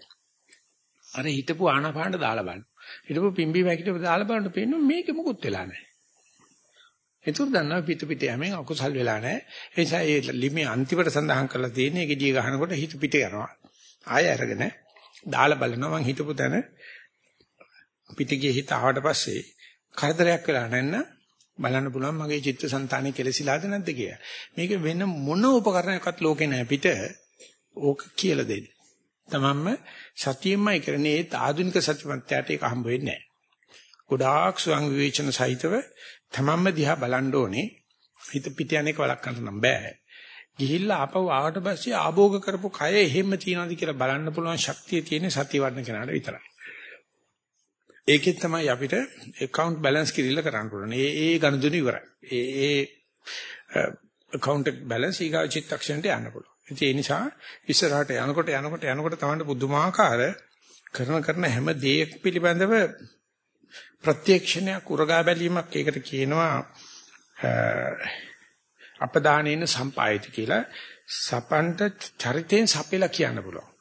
අර හිතපු ආනාපානට දාලා බලන්න. හිතපු පිම්බි වැකිට දාලා බලන්න පේන්නේ මේක මොකුත් වෙලා නැහැ. ඒතුර දන්නවා පිට පිට යමෙන් අකුසල් වෙලා නැහැ. ඒ නිසා ඒ ලිමේ අන්තිමට සඳහන් කරලා තියෙන්නේ gediy ගහනකොට හිත පිට යනවා. ආය අරගෙන දාලා බලනවා මං හිතපු තැන පිට ගියේ හිත ආවට පස්සේ කරදරයක් වෙලා නැන්න බලන්න පුළුවන් මගේ චිත්තසංතානෙ කෙලසිලාද නැද්ද කියලා. මේක වෙන මොන උපකරණයක්වත් ලෝකේ නැහැ පිට ඕක කියලා දෙන්න. තමන්ම සතියෙන්මයි කරන්නේ ඒ ආධුනික සතිපන්තයට ඒක හම්බ වෙන්නේ නැහැ. ගොඩාක් ස්වං විවේචන සහිතව තමන්ම දිහා බලන්න ඕනේ. හිත පිට යන්නේක වළක්වන්න නම් බෑ. ගිහිල්ලා ආපහු ආවට පස්සේ ආභෝග කරපු කය එහෙම තියනවාද කියලා බලන්න පුළුවන් ශක්තිය තියෙන සතිය වඩන කෙනාට විතරයි. ඒකෙන් තමයි අපිට account balance කිරිල්ල කරන්න පුළුවන්. ඒ ඒ ගණදුන ඉවරයි. ඒ ඒ account balance ඊගා චිත්තක්ෂණයට යන්න පුළුවන්. ඒ නිසා ඉස්සරහට යනකොට යනකොට යනකොට තමයි බුදුමාකාර කරන කරන හැම දෙයක් පිළිබඳව ප්‍රත්‍යක්ෂණයක් උරගා බැලීමක් ඒකට කියනවා අපදානේන සම්පායති කියලා සපන්ට චරිතෙන් සපෙලා කියන්න පුළුවන්.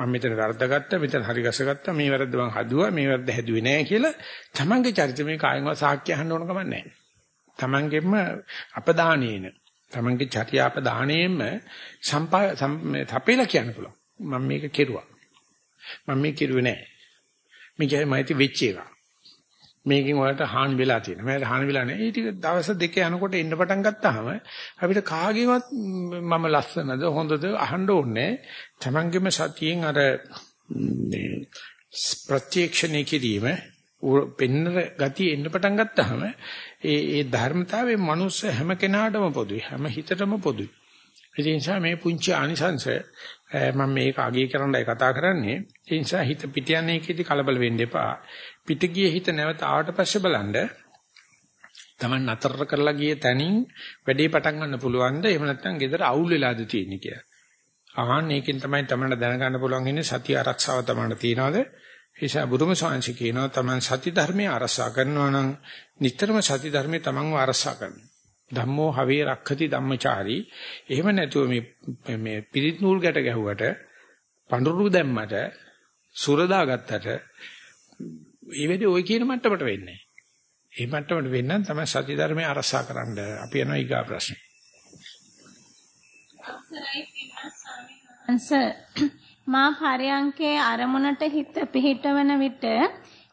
මම මෙතන වර්ධගත්තා මෙතන හරි ගසගත්තා මේ වැරද්ද මං හදුවා මේ වැරද්ද හැදුවේ නෑ කියලා තමන්ගේ චරිත මේ කායෙන්වත් සාක්ෂි අහන්න ඕන කම නැහැ. තමන්ගෙම අපදානේන තමන්ගේ චර්යාප දාණයෙන්ම සම්පා තපේලා කියන්න පුළුවන්. මම මේක කෙරුවා. මම මේක කෙරුවේ නෑ. මේක මයිති වෙච්ච එක. මේකෙන් ඔයාලට හාන් වෙලා තියෙනවා. මම හාන් වෙලා නෑ. ඒ ටික දවස් දෙක යනකොට එන්න පටන් ගත්තාම අපිට කාගේවත් මම ලස්සනද හොඳද අහන්න ඕනේ. තමන්ගේම සතියෙන් අර ප්‍රත්‍යක්ෂණය කිරීම පෙන්නර ගතිය එන්න පටන් ගත්තාම ඒ ඒ ධර්මතාවයේ මනුස්ස හැම කෙනාටම පොදුයි හැම හිතටම පොදුයි ඒ නිසා මේ පුංචි ආනිසංශ මම මේක අගය කරන්නයි කතා කරන්නේ ඒ නිසා හිත පිට යන්නේ කීටි කලබල වෙන්න එපා පිට ගියේ හිත නැවත ආවට පස්සේ බලන්න Taman නතර කරලා ගිය තැනින් වැඩේ පටන් ගන්න පුළුවන්ද එහෙම නැත්නම් ගෙදර අවුල් වෙලාද තියෙන්නේ කියලා ආහන් ඒකෙන් තමයි Taman දැනගන්න පුළුවන් ඉන්නේ සතිය ආරක්ෂාව Taman තියනවාද ඒසා බුදුම ශාංශි කියනවා තමන් සති ධර්මයේ අරසා කරනවා නම් නිතරම සති ධර්මයේ තමන්ව අරසා කරනවා. ධම්මෝ හවේ රක්ඛති ධම්මචාරී. එහෙම නැතුව මේ මේ පිරිත් නූල් ගැට ගැහුවට පඳුරු දැම්මට සුරදා ගත්තට ඒ වෙලේ ওই කියන මට්ටමට වෙන්නේ නැහැ. ඒ මට්ටමට වෙන්න තමයි සති ධර්මයේ අරසා කරන්න. අපි යනවා ඊගා ප්‍රශ්නේ. මා පරයන්කේ අරමුණට හිත පිහිටවන විට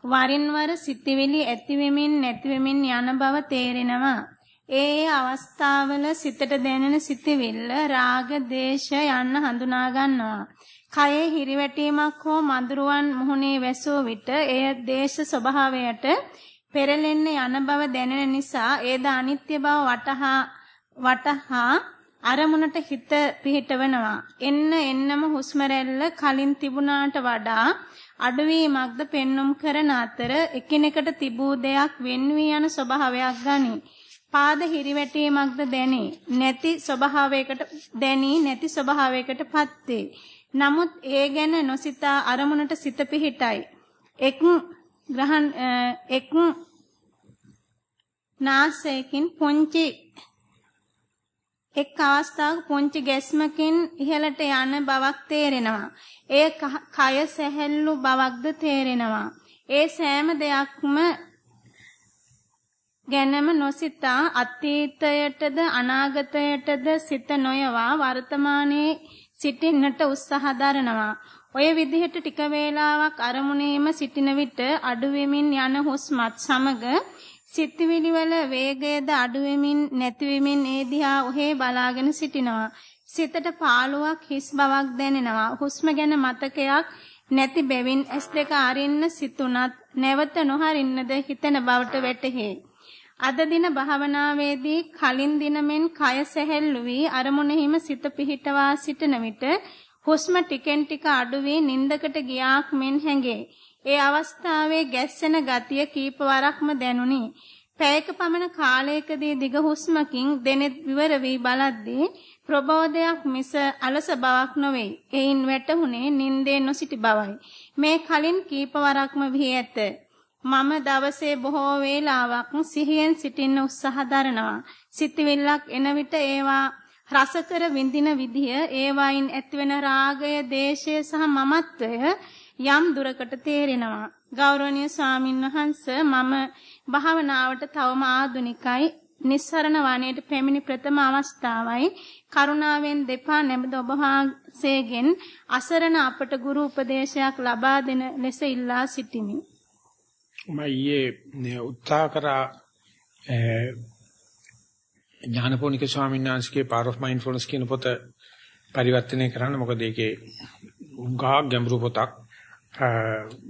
වරින් වර සිතිවිලි ඇති වෙමින් නැති වෙමින් යන බව තේරෙනවා. ඒ ඒ අවස්ථාවල සිතට දැනෙන සිතිවිල්ල රාග, දේශ යන්න හඳුනා ගන්නවා. කයේ හිරිවැටීමක් හෝ මඳුරුවන් මුහුණේ වැසූ විට එය දේශ ස්වභාවයට පෙරලෙන්න යන බව දැනෙන නිසා ඒද අනිත්‍ය බව වටහා වටහා අරමුණට හිත පිහිටවනවා. එන්න එන්නම හුස්ම කලින් තිබුණාට වඩා අඩුවීමක්ද පෙන්눔 කරන අතර එකිනෙකට තිබූ දෙයක් වෙන් වී යන ස්වභාවයක් ගනී. පාද හිරිවැටීමක්ද දැනේ. නැති ස්වභාවයකට දැනී නැති ස්වභාවයකටපත් වේ. නමුත් ඒ ගැන නොසිතා අරමුණට සිත පිහිටයි. එක් ග්‍රහණ එක් නාසයකින් පොන්චි එක් අවස්ථාවක පොන්චි ගැස්මකින් ඉහළට යන බවක් තේරෙනවා. ඒ කය සැහැල්ලු බවක්ද තේරෙනවා. ඒ සෑම දෙයක්ම ගැනම නොසිතා අතීතයටද අනාගතයටද සිත නොයවා වර්තමානයේ සිටින්නට උත්සාහ දරනවා. ඔය විදිහට ටික වේලාවක් අරමුණේම සිටින විට අඩු වෙමින් යන හුස්මත් සමග සිතවිලි වල වේගයද අඩු වෙමින් නැති වෙමින් ඒ දිහා ඔහේ බලාගෙන සිටිනවා. සිතට පාළුවක් හිස් බවක් දැනෙනවා. හුස්ම ගැන මතකයක් නැති බැවින් ඇස් දෙක අරින්න සිතුණත් නැවත නොහරින්නද හිතන බවට වැටහේ. අද දින භාවනාවේදී කලින් දිනමෙන් කය සැහැල්ලු වී අරමුණෙහිම සිත පිහිටවා සිටන විට හුස්ම ටිකෙන් ටික අඩු වී නින්දකට ගියාක් මෙන් හැඟේ. ඒ අවස්ථාවේ ගැස්සෙන ගතිය කීප වරක්ම දැනුනි. පැයක පමණ කාලයකදී දිග හුස්මකින් දෙනෙත් විවර වී බලද්දී ප්‍රබෝධයක් මිස අලස බවක් නොවේ. එයින් වැටහුනේ නින්දේ නොසිටි බවයි. මේ කලින් කීප වරක්ම වී ඇත. මම දවසේ බොහෝ වේලාවක් සිහියෙන් සිටින්න උත්සාහ දරනවා. සිතවිල්ලක් එන විට ඒවා රසකර විඳින විදිය, ඒවායින් ඇතිවන රාගය, දේශය සහ මමත්වය යම් දුරකට තේරෙනවා. ගෞරවනීය ස්වාමින්වහන්ස මම භාවනාවට තවම ආදුනිකයි. නිස්සරණ වනයේට පැමිණි ප්‍රථම අවස්ථාවයි. කරුණාවෙන් දෙපා නැමද ඔබ වහන්සේගෙන් අසරණ අපට ගුරු උපදේශයක් ලබා දෙන ලෙස ඉල්ලා සිටිමි. මම ඊයේ උත්සාහ කරා ඥානපෝනික ස්වාමීන් වහන්සේගේ Power of Mindfulness කියන පොත පරිවර්තනය කරන්න. මොකද ඒකේ උගා ගැඹුරු පොතක්.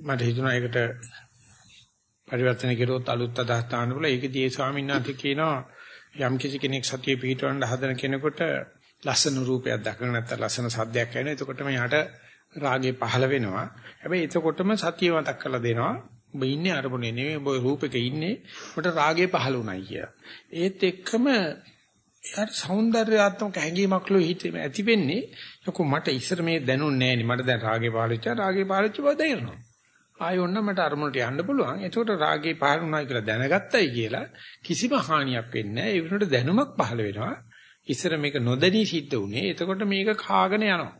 මට හිතුණා ඒකට පරිවර්තන කෙරුවොත් අලුත් අදහස් දාන්න පුළුවන්. ඒකදී ඒ ස්වාමීන් වහන්සේ කියනවා යම් කිසි කෙනෙක් සතිය පිහිටවන්න හදන කෙනෙකුට ලස්සන රූපයක් දක්වන නැත්නම් ලස්සන සද්දයක් ඇහෙනවා. එතකොටම යාට රාගේ පහළ වෙනවා. හැබැයි එතකොටම සතිය මතක් කරලා දෙනවා. ඔබ ඉන්නේ අරමුණේ නෙමෙයි ඔබ රූපෙක ඉන්නේ. ඔබට රාගය පහළ වුණයි කියලා. ඒත් එක්කම එයාට సౌందర్యාත්මක හැඟීමක්ලු හිතේ ඇති වෙන්නේ. යකෝ මට ඉස්සර මේ දැනුන්නේ නෑනේ. මට දැන් රාගේ පාලච්චා රාගේ පාලච්ච බව දැනෙනවා. ආයෙ ඔන්න මට අරමුණට යන්න පුළුවන්. එතකොට රාගේ පහළ වුණා කියලා දැනගත්තයි කියලා කිසිම හානියක් වෙන්නේ නෑ. ඒ වෙනුවට දැනුමක් පහළ වෙනවා. ඉස්සර මේක නොදැනී සිද්ධ වුණේ. එතකොට මේක කාගෙන යනවා.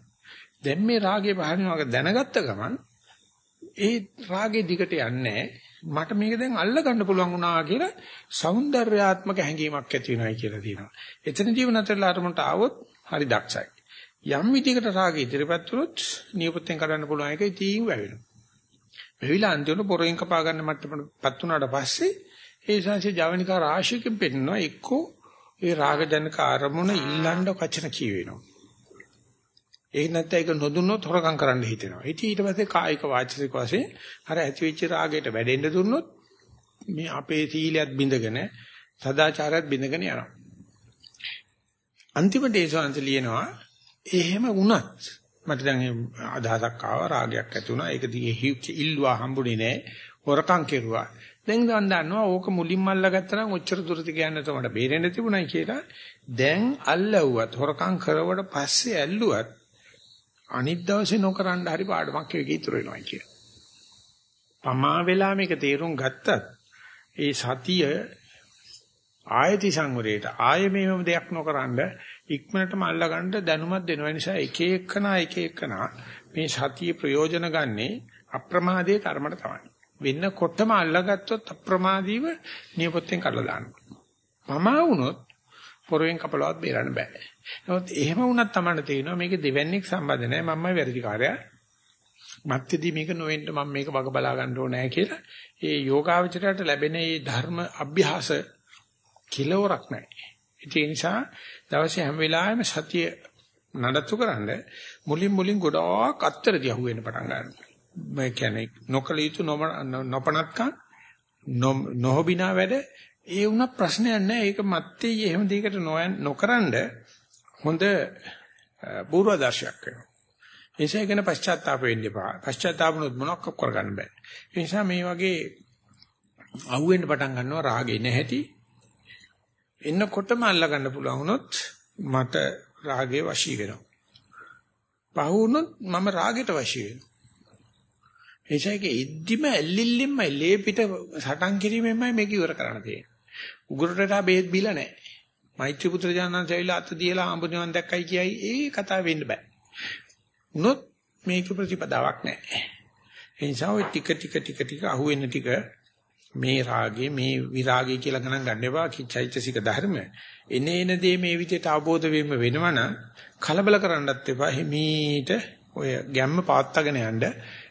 දැන් මේ රාගේ පහළ වෙනවා දැනගත්ත ගමන් ඒ රාගේ දිගට යන්නේ මට මේක දැන් අල්ල ගන්න පුළුවන් වුණා කියලා సౌందర్యාත්මක හැඟීමක් ඇති වෙනවායි කියලා තියෙනවා. එතන ජීවනතරලා අරමුණට ආවොත් හරි දක්ෂයි. යම් විදිහකට රාගේ ඉදිරියපත් වුණොත් නියපොත්තෙන් කඩන්න පුළුවන් එක ඉතිං වැවෙනවා. වැවිලා අන්තිමට පොරෙන් කපා ගන්න මට්ටමටපත් වුණාට පස්සේ ඒ සංසේ ජවනිකා රාශියකින් පෙන්නනවා එක්කෝ ඒ රාග ජනක අරමුණ ඉල්ලන්න වචන කියවෙනවා. ඒක නැත්නම් ඒක නොදුන්නොත් හොරකම් කරන්න හිතෙනවා. ඉතින් ඊට පස්සේ කායික වාචික වශයෙන් අර ඇතිවෙච්ච රාගයට වැඩෙන්න දුන්නොත් මේ අපේ සීලයත් බිඳගෙන සදාචාරයත් බිඳගෙන යනවා. අන්තිමට ඒ ශාන්ත ලියනවා එහෙම වුණත් මට දැන් අදහසක් ආවා රාගයක් ඇති වුණා. ඒක දිගේ ඉල්ලුවා හම්බුනේ නැහැ. හොරකම් කෙරුවා. දැන් මම දන්නවා ඕක මුලින්ම අල්ලගත්තා නම් ඔච්චර දුරට කියන්න තමයි බේරෙන්න තිබුණයි කියලා. දැන් අල්ලවුවත් හොරකම් කරවට පස්සේ ඇල්ලුවත් අනිත් දවසේ නොකරන්න හරි පාඩමක් එක ඉතුරු වෙනවා කිය. පමා වෙලා මේක තේරුම් ගත්තත් ඒ සතිය ආයති සංවරයට ආයෙ මේවම දෙයක් නොකරනද ඉක්මනටම අල්ලගන්න දැනුමක් දෙනවා නිසා එක එකනා එක එකනා මේ සතිය ප්‍රයෝජන ගන්නේ අප්‍රමාදයේ කර්මයට තමයි. වෙන්නකොටම අල්ලගත්තොත් අප්‍රමාදීව නියපොත්තෙන් කඩලා දානවා. පමා වුණොත් පොරෙන් කපලවත් බේරන්න බෑ. නමුත් එහෙම වුණත් තමයි තේරෙනවා මේක දෙවන්නේක් සම්බන්ධ නැහැ මමයි වැඩිකාරයා. මැත්තේදී මේක නොවෙන්න මම මේක වග බලා ගන්න ඕනේ කියලා ඒ යෝගාවචරයට ලැබෙන මේ ධර්ම අභ්‍යාස කිලවරක් නැහැ. ඒ නිසා දවසේ හැම වෙලාවෙම සතිය නඩත්තු කරන්න මුලින් මුලින් ගොඩාක් අත්තරදී අහුවෙන්න පටන් ගන්නවා. මේ කියන්නේ නොකල යුතු නොපනත්කම් නොහොබිනා වැඩ ඒ වුණා ප්‍රශ්නයක් නැහැ. ඒක මත්තේ එහෙම දෙයකට නොකරනද හොඳ පූර්වදර්ශයක් වෙනවා. ඒ නිසා ඉගෙන පශ්චාත්තාප වෙන්න එපා. පශ්චාත්තාපුනොත් මොනක් කරගන්න බෑ. ඒ නිසා මේ වගේ අහුවෙන්න පටන් ගන්නවා රාගේ නැහැටි. එන්නකොටම අල්ලා ගන්න පුළුවන් වුණොත් මට රාගේ වශී වෙනවා. පහුනොත් මම රාගෙට වශී වෙනවා. එයිසයික ඉද්දිම ඇල්ලිල්ලින්ම ලේ පිට සටන් කිරීමෙන්මයි මේක ඉවර කරන්න තියෙන්නේ. උගුරට බෙහෙත් බීලා නැහැ. මෛත්‍රී පුත්‍ර ජානන් සෛලා අත දීලා හම්බුනිවන් දැක්කයි කියයි ඒ කතාව වෙන්න බෑ. උනොත් මේක ප්‍රතිපදාවක් නැහැ. ඒ නිසා ඔය ටික ටික ටික ටික අහුවෙන ටික මේ රාගේ මේ විරාගේ කියලා ගණන් ගන්න එපා කිචෛතසික ධර්ම. එනේන දේ මේ විදිහට අවබෝධ වීම වෙනවනම් කලබල කරන්නත් එපා. හිමීට ඔය ගැම්ම පාත්තගෙන යන්න.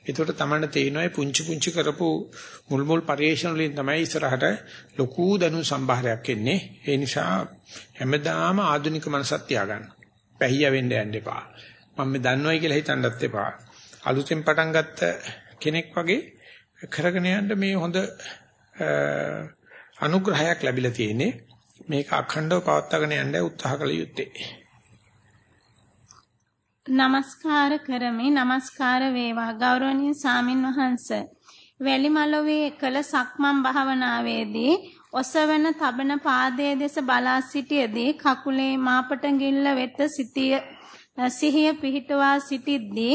එතකොට තමයි තේරෙනවා පුංචි පුංචි කරපු මුල් මුල් පරිේශන වලින් තමයි ඉස්සරහට ලොකු දනු සම්භාරයක් එන්නේ. ඒ නිසා හැමදාම ආධුනික මනසක් තියාගන්න. පැහිය වෙන්න යන්න එපා. මම මේ දන්නවයි කියලා හිතන්නත් එපා. අලුතෙන් පටන් ගත්ත කෙනෙක් වගේ කරගෙන යන්න මේ හොඳ අනුග්‍රහයක් ලැබිලා තියෙන්නේ. මේක අඛණ්ඩව පවත්වාගෙන යන්න උත්සාහ කළ යුත්තේ. নমස්කාර කරමි. নমස්කාර වේවා. ගෞරවනීය සාමින් වහන්ස. වැලිමලුවේ කළ සක්මන් භාවනාවේදී ඔසවන තබන පාදයේ දෙස බලා සිටියේදී කකුලේ මාපටඟිල්ල වෙත සිටිය සිහිය පිහිටවා සිටිද්දී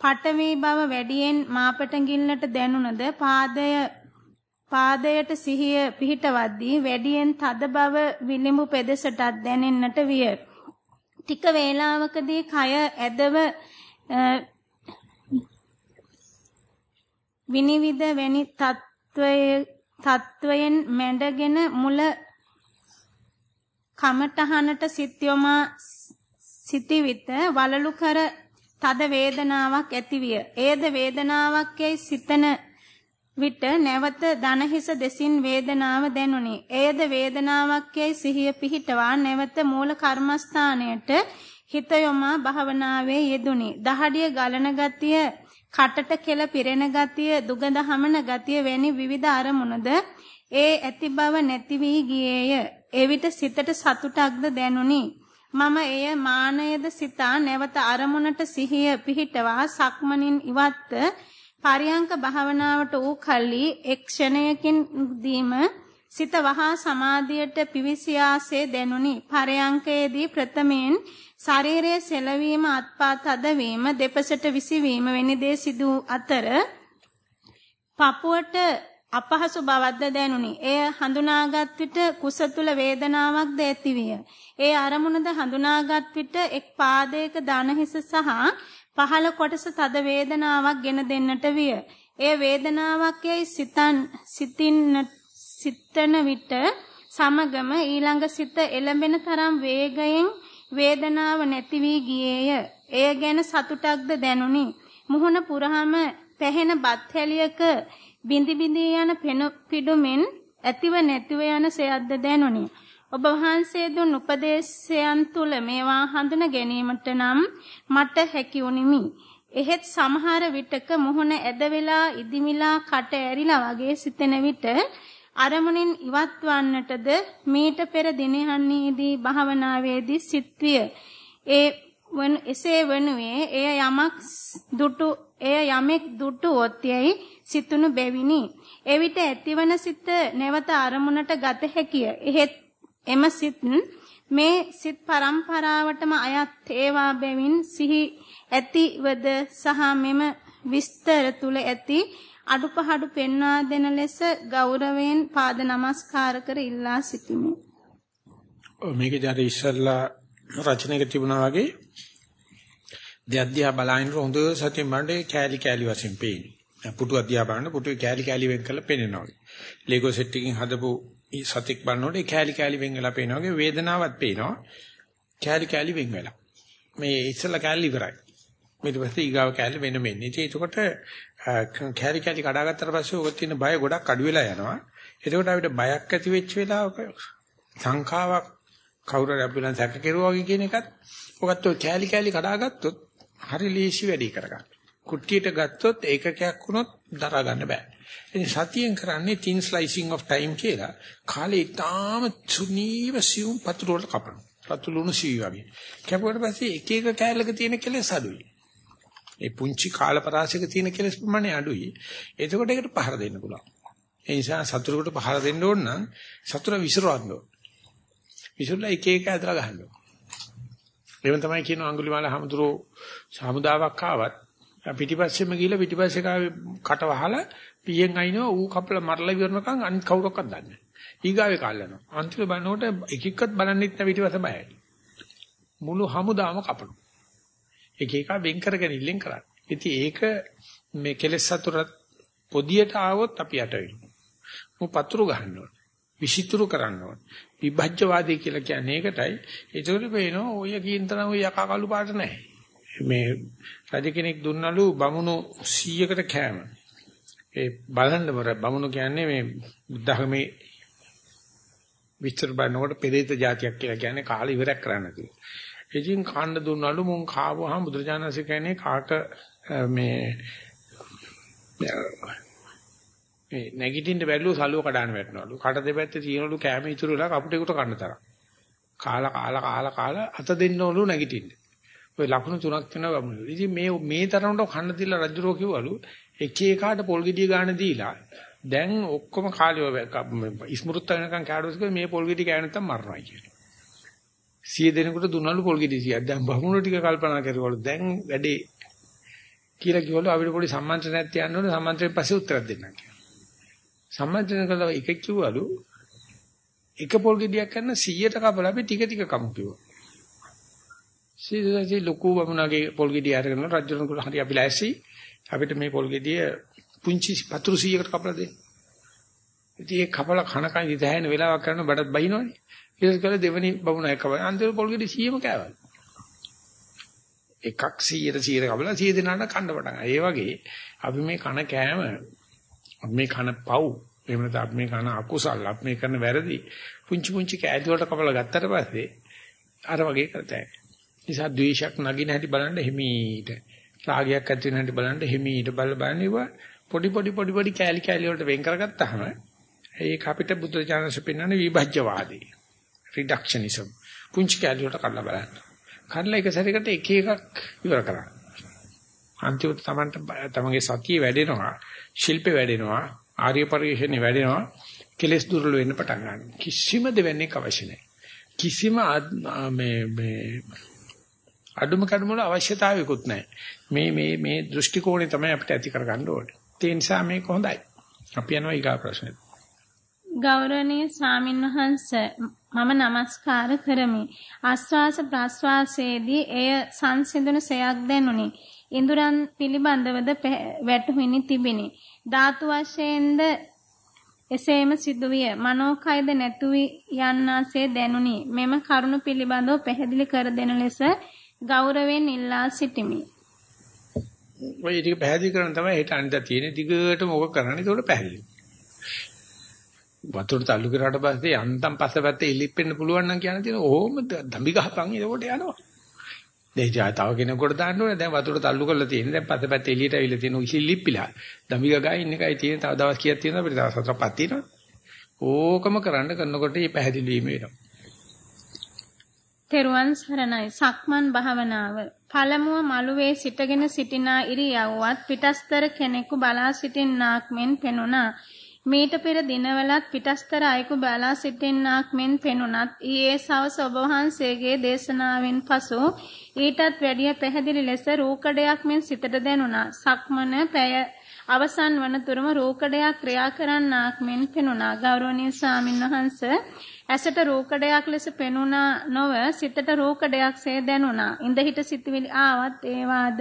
පඨවි බව වැඩියෙන් මාපටඟිල්ලට දැනුණද පාදය පාදයට සිහිය පිහිටවද්දී වැඩියෙන් තද බව විලිඹු පෙදෙසටත් දැනෙන්නට විය. ටික වේලාවකදී කය ඇදව විනිවිද වැනි තත්වයේ තත්වයෙන් මැඩගෙන මුල කමටහනට සිත් යොමා සිටිවිත වලලු කර තද වේදනාවක් ඇතිවිය. ඒද වේදනාවක් යයි සිතන විට නැවත දනහිස දෙසින් වේදනාව දැනුනි. එයද වේදනාවක් යයි සිහිය පිහිටවා නැවත මූල කර්මස්ථානයට හිත යොමා භාවනාවේ යෙදුනි. දහඩිය ගලන ගතිය, කටට කෙල පිරෙන ගතිය, දුගඳ හමන ගතිය වැනි විවිධ අරමුණද ඒ ඇති බව නැති වී ගියේය. එවිට සිතට සතුටක්ද දැනුනි. මම එය මානයද සිතා නැවත අරමුණට සිහිය පිහිටවා සක්මනින් ඉවත්ත පරියංක භාවනාවට ඌ කල්ලි එක් ක්ෂණයකින් දීම සිත වහා සමාධියට පිවිසියාසේ දැනුනි පරයන්කයේදී ප්‍රථමයෙන් ශරීරයේ සෙලවීම අත්පා තදවීම දෙපසට විසිවීම වැනි දේ සිදු අතර පපුවට අපහසු බවක්ද දැනුනි. එය හඳුනාගත් විට කුස තුල වේදනාවක්ද ඇතිවිය. ඒ අරමුණද හඳුනාගත් විට එක් පාදයක දන හිස සහ පහළ කොටස තද වේදනාවක් ගෙන දෙන්නට විය. එය වේදනාවක් යයි සිතන් සිතින් සිතන විට සමගම ඊළඟ සිත එළඹෙන තරම් වේගයෙන් වේදනාව නැති වී ගියේය. එය ගැන සතුටක්ද දැනුනි. මුහුණ පුරහම පැහෙන බත් හැලියක බිඳි බිඳි යන පිඩුමින් ඇතිව නැතිව යන සයද්ද දැනුනි. ඔබ වහන්සේ දුන් උපදේශයන් තුල මේවා හඳුන ගැනීමට නම් මට හැකි වුනිමි. එහෙත් සමහර විටක මුහුණ ඇද වෙලා ඉදිමිලා කට ඇරිලා වගේ සිතෙන විට අරමුණින් ඉවත් වන්නටද මීට පෙර දිනයන්හිදී භාවනාවේදී සිත්විය. ඒ වන එසේ වනුවේ එය යමක් දුටු එය යමෙක් දුටුවොත් යයි සිතුණු බැවිනි. එවිට ඇතිවන සිත නැවත අරමුණට ගත හැකිය. එහෙත් එම සිත් මේ සිත් පරම්පරාවටම අයත් ඒවා බැවින් සිහි ඇතිවද සහ මෙම විස්තර තුල ඇති අඩුපහඩු පෙන්වා දෙන ලෙස ගෞරවයෙන් පාද නමස්කාර කර ඉල්ලා සිටිමි. මේකේ දැන් ඉස්සල්ලා රචනයක තිබුණා වගේ දෙයද්දියා බලහින් හොඳ සතිය මණ්ඩේ කෑලි කෑලි වශයෙන් පේන්නේ. පුටු අධ්‍යා බලන්න පුටුවේ කෑලි කෑලි වෙන් කරලා පෙනෙනවා වගේ. ලේගෝ සෙට් එකකින් හදපු සතෙක් බලනකොට ඒ කෑලි කෑලි වෙන් වෙලා පේනවා වගේ වේදනාවක් පේනවා. කෑලි කෑලි වෙන් වෙලා. මේ ඉස්සලා කෑලි ඉවරයි. ඊට පස්සේ ඊගාව කෑලි වෙන මෙන්නේ. ඉතින් ඒකට කෑලි කෑලි කඩාගත්තට පස්සේ ඔක තියෙන බය ගොඩක් අඩු වෙලා යනවා. එතකොට අපිට බයක් ඇති වෙච්ච වෙලාවක සංඛාවක් කවුරු හරි අපිලන් සැක කෙරුවා වගේ කියන එකත් ඔකත් ඔය කෑලි කෑලි කඩාගත්තොත් හරි ලීසි වැඩි කරගන්න. කුට්ටියට ගත්තොත් ඒකකයක් වුණොත් දරා ගන්න බෑ. ඉතින් සතියෙන් කරන්නේ thin slicing of time කියලා කාලේ ඊටාම සුනීව සියුම් පතුරු වල කපනවා. පතුළුණු සී වගේ. කැපුවට පස්සේ එක එක කෑල්ලක තියෙන කෙලෙස් අඩුයි. ඒ පුංචි කාලපරාසයක තියෙන කෙලෙස් ප්‍රමාණය අඩුයි. එතකොට ඒකට පහර දෙන්න පුළුවන්. ඒ නිසා සතුරකට පහර දෙන්න ඕන නම් සතුර විසිරවන්න ඕන. විසිරලා එක එක ඇදලා ගන්න ඕන. එහෙම තමයි කියන අඟුලිමාල හමුදුරෝ සමුදාවක් ආවත් පිටිපස්සෙම ගිහලා පිටිපස්සේ කාවේ කට වහලා පියෙන් අයිනෝ ඌ කපල මරලා ඉවරනකම් අනිත් කවුරක්වත් දන්නේ නැහැ. ඊගාවේ කල්ලනවා. අන්තිම බලනකොට එක එක්කත් බලන්නෙත් නැ පිටිපස්ස බයයි. මුළු හමුදාම කපනවා. එක එක වෙන් කරගෙන ඉල්ලෙන් කරන්නේ. ඉතින් ඒක මේ කෙලෙස් සතුරත් පොදියට ආවොත් අපි යට වෙනවා. මු පතුරු ගන්න ඕන. විසිතුරු කරන්න ඕන. විභජ්‍යවාදී කියලා කියන්නේ ඒකටයි. ඒතකොට පේනවා ඔය කියන තරම් ඔය යකා කළු පාට නැහැ. මේ රජ කෙනෙක් දුන්නලු බමුණු 100කට කෑම. ඒ බලන්න බර බමුණු කියන්නේ මේ බුද්ධඝමේ විස්තර බලනකොට පෙරේත જાතියක් කියලා කියන්නේ කාලේ ඉවරයක් කරන්න කියලා. ඉතින් කන්න දුන්නලු මුන් කාවහම බුදුරජාණන්සේ කියන්නේ කාක මේ මේ නැගිටින්න බැරිලු සලුව කඩාන වැටෙනවලු. කට දෙපැත්තේ තියෙනලු කැම ඉතුරු වෙලා කපුටේකට කන්න තරම්. කාලා කාලා කාලා කාලා අත දෙන්නවලු නැගිටින්න. ඔය ලකුණු තුනක් තියෙනවා බමුණු. ඉතින් මේ මේ තරමට කන්න දීලා රජුරෝ කිව්වලු එක එකාට පොල් ගෙඩිය ගන්න දීලා දැන් ඔක්කොම කාලේ ඉස්මෘත වෙනකන් කෑඩොස් මේ පොල් ගෙඩිය කෑ නැත්තම් මරනවා කියලා. සිය දෙනෙකුට දුන්නලු පොල් ගෙඩිය 100ක්. දැන් බමුණු ටික කල්පනා කරවලු දැන් වැඩේ කියලා කිව්වලු අපිට පොඩි සම්මන්ත්‍රණයක් තියන්න ඕනේ සම්මන්ත්‍රණයෙන් පස්සේ උත්තරයක් දෙන්නම් කියලා. සම්මන්ත්‍රණ කළා එක කිව්වලු එක පොල් ගෙඩියක් කරන 100ට කපලා අපි ටික ටික කමු කිව්වා. සීදසී ලොකු වමුණගේ පොල් ගෙඩිය අරගෙන රජුණුකට හරි අපි ලෑස්ති අපිට මේ පොල් ගෙඩිය පුංචි පතුරු 100කට කපලා දෙන්න. ඉතින් ඒ කපලා කන කන ඉතහැන වෙලාවක් කරන බඩත් බයිනවනේ. ඊට පස්සේ දෙවෙනි බමුණ එක කපලා අන්තිම පොල් ගෙඩිය 100ම කෑවලු. එකක් 100ට 100 කපලා 100 දෙනාට කන්න පටන් ගන්නවා. ඒ වගේ අපි මේ කන කෑම මේ කන පව් එහෙම නැත්නම් අපි මේ කන අකුසල් අපි මේ කරන වැරදි පුංචි පුංචි කෑලි වලට කපලා ගත්තට පස්සේ අර වගේ කරතයි. නිසා ද්වේෂයක් නගින හැටි බලන්න හිමීට රාගයක් ඇති වෙන හැටි බලන්න හිමීට බල බලන්නේවා පොඩි පොඩි පොඩි පොඩි කෑලි කෑලි වලට වෙන් කරගත්තාම ඒක අපිට බුද්ධ ඥානස පෙන්වන්නේ විභජ්‍යවාදී. රිඩක්ෂනිසම් පුංචි කෑලි වලට කඩලා බලන්න. කඩලා එක සැරයකට එක එකක් ඉවර කරන්න. අන්තිමට තමන්ට තමන්ගේ සතිය වැඩෙනවා ශිල්පේ වැඩෙනවා ආර්ය පරිශ්‍රණේ වැඩෙනවා කෙලස් දුර්වල වෙන්න පටන් ගන්නවා. කිසිම දෙවන්නේක අවශ්‍ය නැහැ. කිසිම මේ මේ අඩුම කඩම වල අවශ්‍යතාවයකුත් නැහැ මේ මේ මේ දෘෂ්ටි කෝණය තමයි අපිට ඇති කරගන්න ඕනේ ඒ නිසා මේක හොඳයි අපි යනවා ඊගා ප්‍රශ්නෙට ගෞරවනීය ස්වාමින්වහන්ස මම নমස්කාර කරමි ආස්වාස ප්‍රාස්වාසයේදී එය සංසිඳුණු සයක් දැනුනි ඉඳුරන් පිළිබඳවද වැටහුණි තිබිනි. ධාතු වශයෙන්ද එසේම සිදුවිය. මනෝකයද නැතු යන්නාසේ දැනුනි. මෙම කරුණු පිළිබඳව පැහැදිලි කර දෙන ලෙස ගෞරවයෙන් ඉල්ලා සිටිමි. ඔය ටික පැහැදිලි කරන තමයි හෙට අනිදා තියෙන දිගටම ඕක කරන්නේ. ඒකට පැහැදිලි. වතුර තල්ලු කරාට පස්සේ යන්තම් පස්සපැත්තේ ඉලිප්පෙන්න පුළුවන් නම් කියන දේ ඕම දම්බි ගහපන් ඒකට යනවා. දෙහිජා තව කෙනෙකුට දාන්න ඕනේ. දැන් වතුරට තල්ලු කරලා තියෙන. දැන් පස්සපැත්ත එළියට අවිලා තියෙන ඉසිල් ලිප්පිලා. දමිග ගා ඉන්න එකයි තියෙන. තව දවස් කීයක් තියෙනවද අපිට දවස් හතරක් පහ තියෙනවා. ඕකම කරන්න කරනකොට මේ පැහැදිලි වීම වෙනවා. තෙරුවන් සරණයි. සක්මන් භාවනාව. පළමුව මළුවේ සිටගෙන සිටිනා ඉරියව්වත් පිටස්තර කෙනෙකු බලා සිටින්නාක් මෙන් පෙනුණා. මීට පෙර දිනවලත් පිටස්තර අයෙකු බලා සිටින්නාක් මෙන් පෙනුනත් ඊයේ සවස ඔබ වහන්සේගේ දේශනාවෙන් පසු ඊටත් වැඩිය පැහැදිලි ලෙස රූකඩයක් මෙන් සිතට දැනුණා. සක්මන පැය අවසන් වන තුරුම රූකඩයක් ක්‍රියා කරන්නාක් මෙන් පෙනුණා. ගෞරවනීය ස්වාමින්වහන්ස ඇසට රූකඩයක් ලෙස පෙනුණා නොව සිතට රූකඩයක්සේ දැනුණා. ඉඳ හිට සිතවිලි ආවත් ඒවාද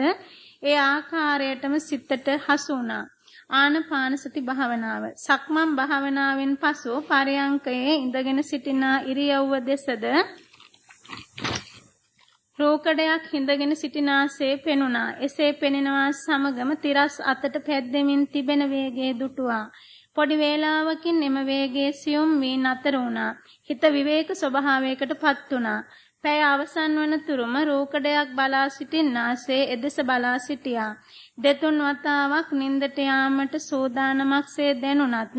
ඒ ආකාරයටම සිතට හසු වුණා. ආනපාන සති භාවනාව. සක්මන් භාවනාවෙන් පසු පරයන්කයේ ඉඳගෙන සිටින ඉරියව්ව දෙසද රෝකඩයක් හිඳගෙන සිටිනාසේ පෙනුණා. එසේ පෙනෙනවා සමගම තිරස් අතට පැද්දෙමින් තිබෙන වේගයේ දුටුවා. පොඩි වේලාවකින් එම වේගයේ සියුම් වී නතර වුණා. හිත විවේක ස්වභාවයකටපත් වුණා. පැය අවසන් වන තුරුම රෝකඩයක් බලා සිටින්නාසේ එදෙස බලා සිටියා. දෙතුන් වතාවක් නින්දට යාමට සෝදානමක්සේ දැනුණත්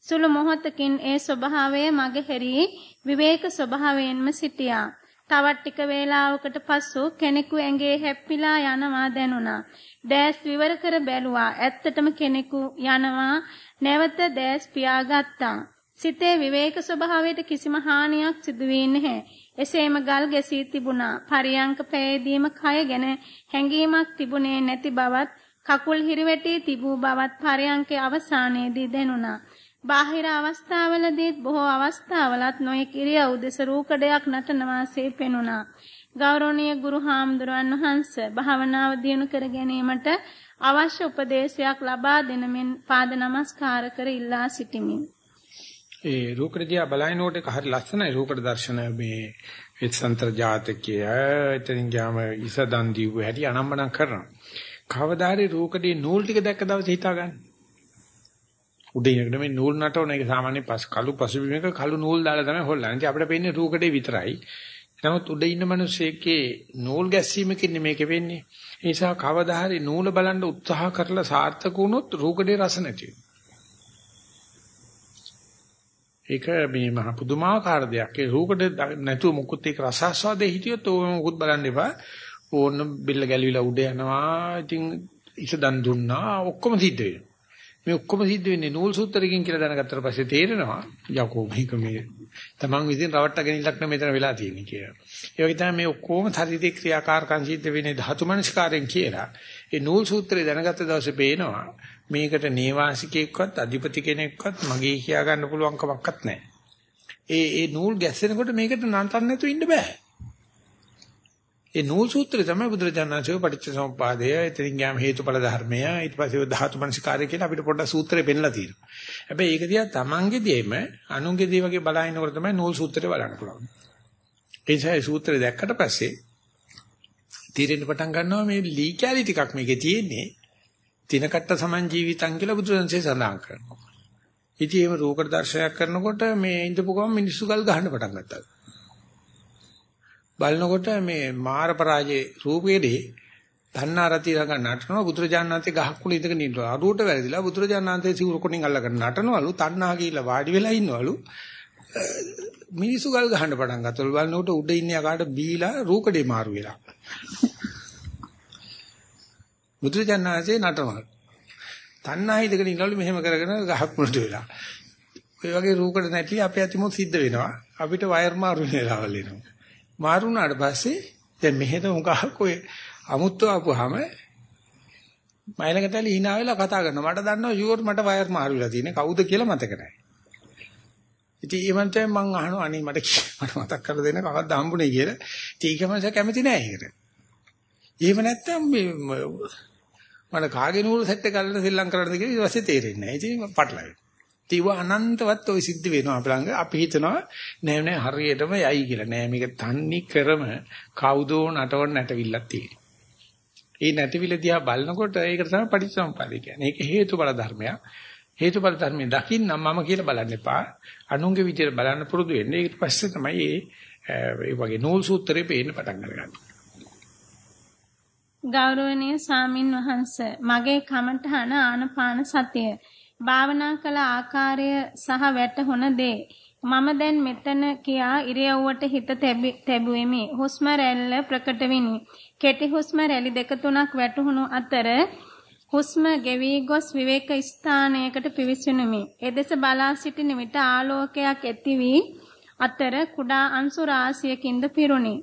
සුළු මොහොතකින් ඒ ස්වභාවය මගහැරී විවේක ස්වභාවයෙන්ම සිටියා. තවත් ටික වේලාවකට පසු කෙනෙකු ඇඟේ හැප්පිලා යනවා දැනුණා. දැස් විවර කර බැලුවා. ඇත්තටම කෙනෙකු යනවා නැවත දැස් පියාගත්තා. සිතේ විවේක ස්වභාවයට කිසිම හානියක් සිදු වෙන්නේ නැහැ. එසේම ගල් ගැසී තිබුණා. පරියංක පෑදීම කය ගැන හැඟීමක් තිබුණේ නැති බවත් කකුල් හිරිවැටි තිබූ බවත් පරියංකේ අවසානයේදී දැනුණා. බාහිර අවස්ථාවලදීත් බොහෝ අවස්ථාවලත් නොයෙක් ඉරියව් දෙස රූකඩයක් නටන වාසේ පෙනුණා. ගෞරවනීය ගුරු හාමුදුරන් වහන්සේ භාවනාව දියුණු කර ගැනීමට අවශ්‍ය උපදේශයක් ලබා දෙන මෙන් පාද නමස්කාර කර ඉල්ලා සිටිමි. ඒ රූකඩ දිහා බලනකොට ඒක හරි ලස්සනයි රූකඩ දර්ශන මේ එත්සන්තර ජාතකය එතනින් ගියාම ඉසදන් දීව හැටි අනම්මනම් කරනවා. කවදාරි රූකඩේ නූල් ටික දැක්ක දවසේ හිතා ගන්න. උඩින් එකට මේ නූල් නටවන එක සාමාන්‍ය පස් කළු පසුබිමක කළු නූල් දාලා තමයි හොල්ලන්නේ. ඉතින් අපිට පේන්නේ රූකඩේ විතරයි. නමුත් උඩ ඉන්න මිනිස්සෙක්ගේ නූල් ගැස්සීමකින් මේක වෙන්නේ. ඒ නිසා කවදා හරි නූල බලන්න උත්සාහ කරලා සාර්ථක වුණොත් රූකඩේ රස නැති ඒක මේ මහ පුදුමාකාර දෙයක්. ඒ රූකඩ නැතුව මුකුත් ඒක රසාස්වාදේ හිටියොත් ඕක මුකුත් බලන්න එපා. ඕන බිල්ල ගැලවිලා උඩ යනවා. ඉතින් ඉස දන් දුන්නා ඔක්කොම සිද්ධ වෙනවා. මේ ඔක්කොම සිද්ධ වෙන්නේ නූල් සූත්‍රයෙන් කියලා දැනගත්තට පස්සේ තේරෙනවා යකෝ මේක මේ තමන් විසින් රවට්ටගෙන ඉලක්ක මෙතන වෙලා තියෙන්නේ කියලා. ඒ වගේ තමයි මේ ඔක්කොම ශරීරේ ක්‍රියාකාරකම් සිද්ධ වෙන්නේ ධාතු මනස්කාරයෙන් කියලා. ඒ නූල් සූත්‍රය දැනගත්ත දවසේ පේනවා මේකට නේවාසිකයෙක්වත් අධිපති කෙනෙක්වත් මගේ කියා ගන්න පුළුවන් කමක්වත් නැහැ. ඒ ඒ නූල් ගැස්සෙනකොට මේකට නන්තන්න නැතුව ඉන්න බෑ. ඒ නූල් සූත්‍රය තමයි බුදුරජාණන්සේ පටිච්චසමුප්පාදය, එතනින් ගියාම හේතුඵල ධර්මය, ඊට පස්සේ ධාතු මනසිකාරය කියලා අපිට පොඩ්ඩක් සූත්‍රය පෙන්නලා තියෙනවා. හැබැයි ඒක දිහා තමන්ගේදීම අනුන්ගේදී වගේ බලහිනකොට තමයි නූල් සූත්‍රය බලන්න පුළුවන්. ඒ නිසා ඒ සූත්‍රය දැක්කට පස්සේ තීරෙන්න පටන් ගන්නවා මේ ලී කැලි ටිකක් මේකේ තියෙන්නේ. තිනකට්ට සමන් ජීවිතං කියලා බුදුරජාණන්සේ සඳහන් කරනවා. ඉතින් එහෙම රූකඩ දර්ශනයක් කරනකොට මේ ඉඳපු ගමන් මිනිස්සු ගල් ගහන්න පටන් ගත්තා. බලනකොට මේ මාර පරාජේ රූපයේදී තණ්හාරති ළඟ නටනවා බුදුරජාණන්සේ ගහක් කුල ඉඳගෙන ඉන්නවා. අරුවට වැරදිලා බුදුරජාණන්සේ සිවුර කොටින් අල්ලගෙන නටනවලු තණ්හා කියලා වාඩි වෙලා ඉන්නවලු. මිනිසු ගල් ගහන්න පටන් ගත්තලු. බලනකොට උඩ ඉන්න යකාට බීලා රූකඩේ මාරු වෙලා. බුදුරජාණන්සේ නටනවා. තණ්හා ඉඳගෙන ඉන්නවලු මෙහෙම කරගෙන ගහක් මුලට වෙලා. ඔය වගේ රූකඩ නැති අපේ අතිමොත් සිද්ධ වෙනවා. අපිට වයර් මාරු වෙලාවල් එනවා. මාරු වුණාට පස්සේ දැන් මෙහෙට උගහක් ඔය අමුත්තු ආපුවාම මයිලකටලි hina වෙලා කතා කරනවා. මට දන්නවා ෂුවර් මට වයර් මාරු වෙලා තියෙන්නේ. කවුද කියලා මතක නැහැ. ඉතින් ඊමණටම මං අහනවා අනේ මට මට මතක් කරලා දෙන්න කවද්ද හම්බුනේ කියලා. ඉතින් ඒක මම කැමති නෑ ඒකට. එහෙම නැත්තම් මේ මම කාගේ නූල් සෙට් එක අල්ලලා ශ්‍රී ලංකාවට කියලා ඊට පස්සේ තේරෙන්නේ නෑ. ඉතින් පටලයි. ඒව අනන්තවත් ඔය සිද්ධ වෙනවා අප ළඟ. අපි හිතනවා නෑ නෑ හරියටම යයි කියලා. නෑ මේක තන්නේ කරම කවුදෝ නටවන්න නැටවිල්ලක් තියෙනවා. ඒ නැටවිල්ල දිහා බලනකොට ඒකට තමයි පටිච්චසමුප්පාදේ කියන්නේ. ඒක හේතුඵල ධර්මයක්. හේතුඵල ධර්මයේ දකින්න මම කියලා බලන්න එපා. අනුන්ගේ විදියට බලන්න පුරුදු වෙන්න. ඊට පස්සේ තමයි මේ වගේ නූල් සූත්‍රේ පේන්න පටන් ගන්නේ. ගෞරවනීය සාමින් වහන්ස මගේ කමඨහන ආනපාන සතිය භාවනා කළ ආකාරය සහ වැටහුණ දේ මම දැන් මෙතන කියා ඉරියව්වට හිත තැබුවෙමි. හුස්ම රැල්ල ප්‍රකට විනි. කෙටි හුස්ම රැලි දෙක තුනක් වැටහුණු අතර හුස්ම ගෙවි ගොස් විවේක ස්ථානයකට පිවිසුනුමි. එදෙස බලා සිටින විට ආලෝකයක් ඇති වී අතර කුඩා අංශු රාශියකින්ද පිරුණි.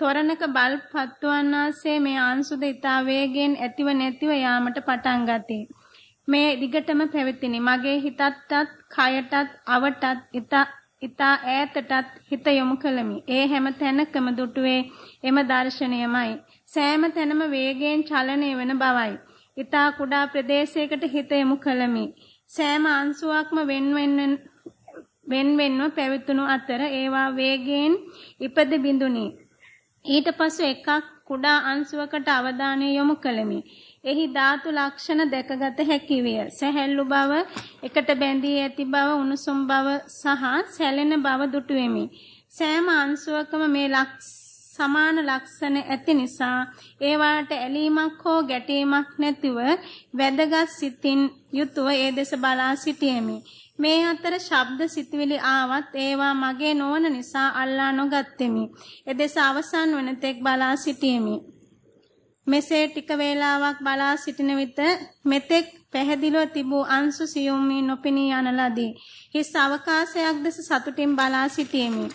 තොරණක බල්බ් පත්වන්නාසේ මේ අංශුද ඊතා වේගෙන් ඇතිව නැතිව යාමට පටන් ගතී. මේ දිගටම පැවතිනි. මගේ හිතටත්, කයටත්, අවටත්, ඊතා ඊතා ඈතටත් හිත යොමු කළමි. ඒ හැම තැනකම දුටුවේ එම දර්ශනයමයි. සෑම තැනම වේගයෙන් චලනය වෙන බවයි. ඊතා කුඩා ප්‍රදේශයකට හිත යොමු කළමි. සෑම අංශුවක්ම වෙන්වෙන් වෙන්වෙන්ව පැවතුණු අතර ඒවා වේගයෙන් ඉපද බිඳුනි. ඊට පසු එකක් කුඩා අංශුවකට අවධානය යොමු කළෙමි. එහි ධාතු ලක්ෂණ දැකගත හැකි විය. සැහැල්ලු බව, එකට බැඳී ඇති බව, උණුසුම් බව සහ සැලෙන බව දුටුවෙමි. සෑම අංශුවකම මේ සමාන ලක්ෂණ ඇති නිසා ඒවාට ඇලීමක් හෝ ගැටීමක් නැතිව වැදගත් සිතින් යුතුව ඒ දෙස බලා සිටියෙමි. මේ අතර ශබ්ද සිතුවිලි ආවත් ඒවා මගේ නොවන නිසා අල්ලා නොගත්ෙමි. එදෙස අවසන් වන තෙක් බලා සිටියෙමි. මෙසේ ටික වේලාවක් බලා සිටින විට මෙතෙක් පැහැදිලිව තිබූ අංශු සියුම් වී නොපෙනී යන ලදී. හිස් අවකාශයක් දෙස සතුටින් බලා සිටියෙමි.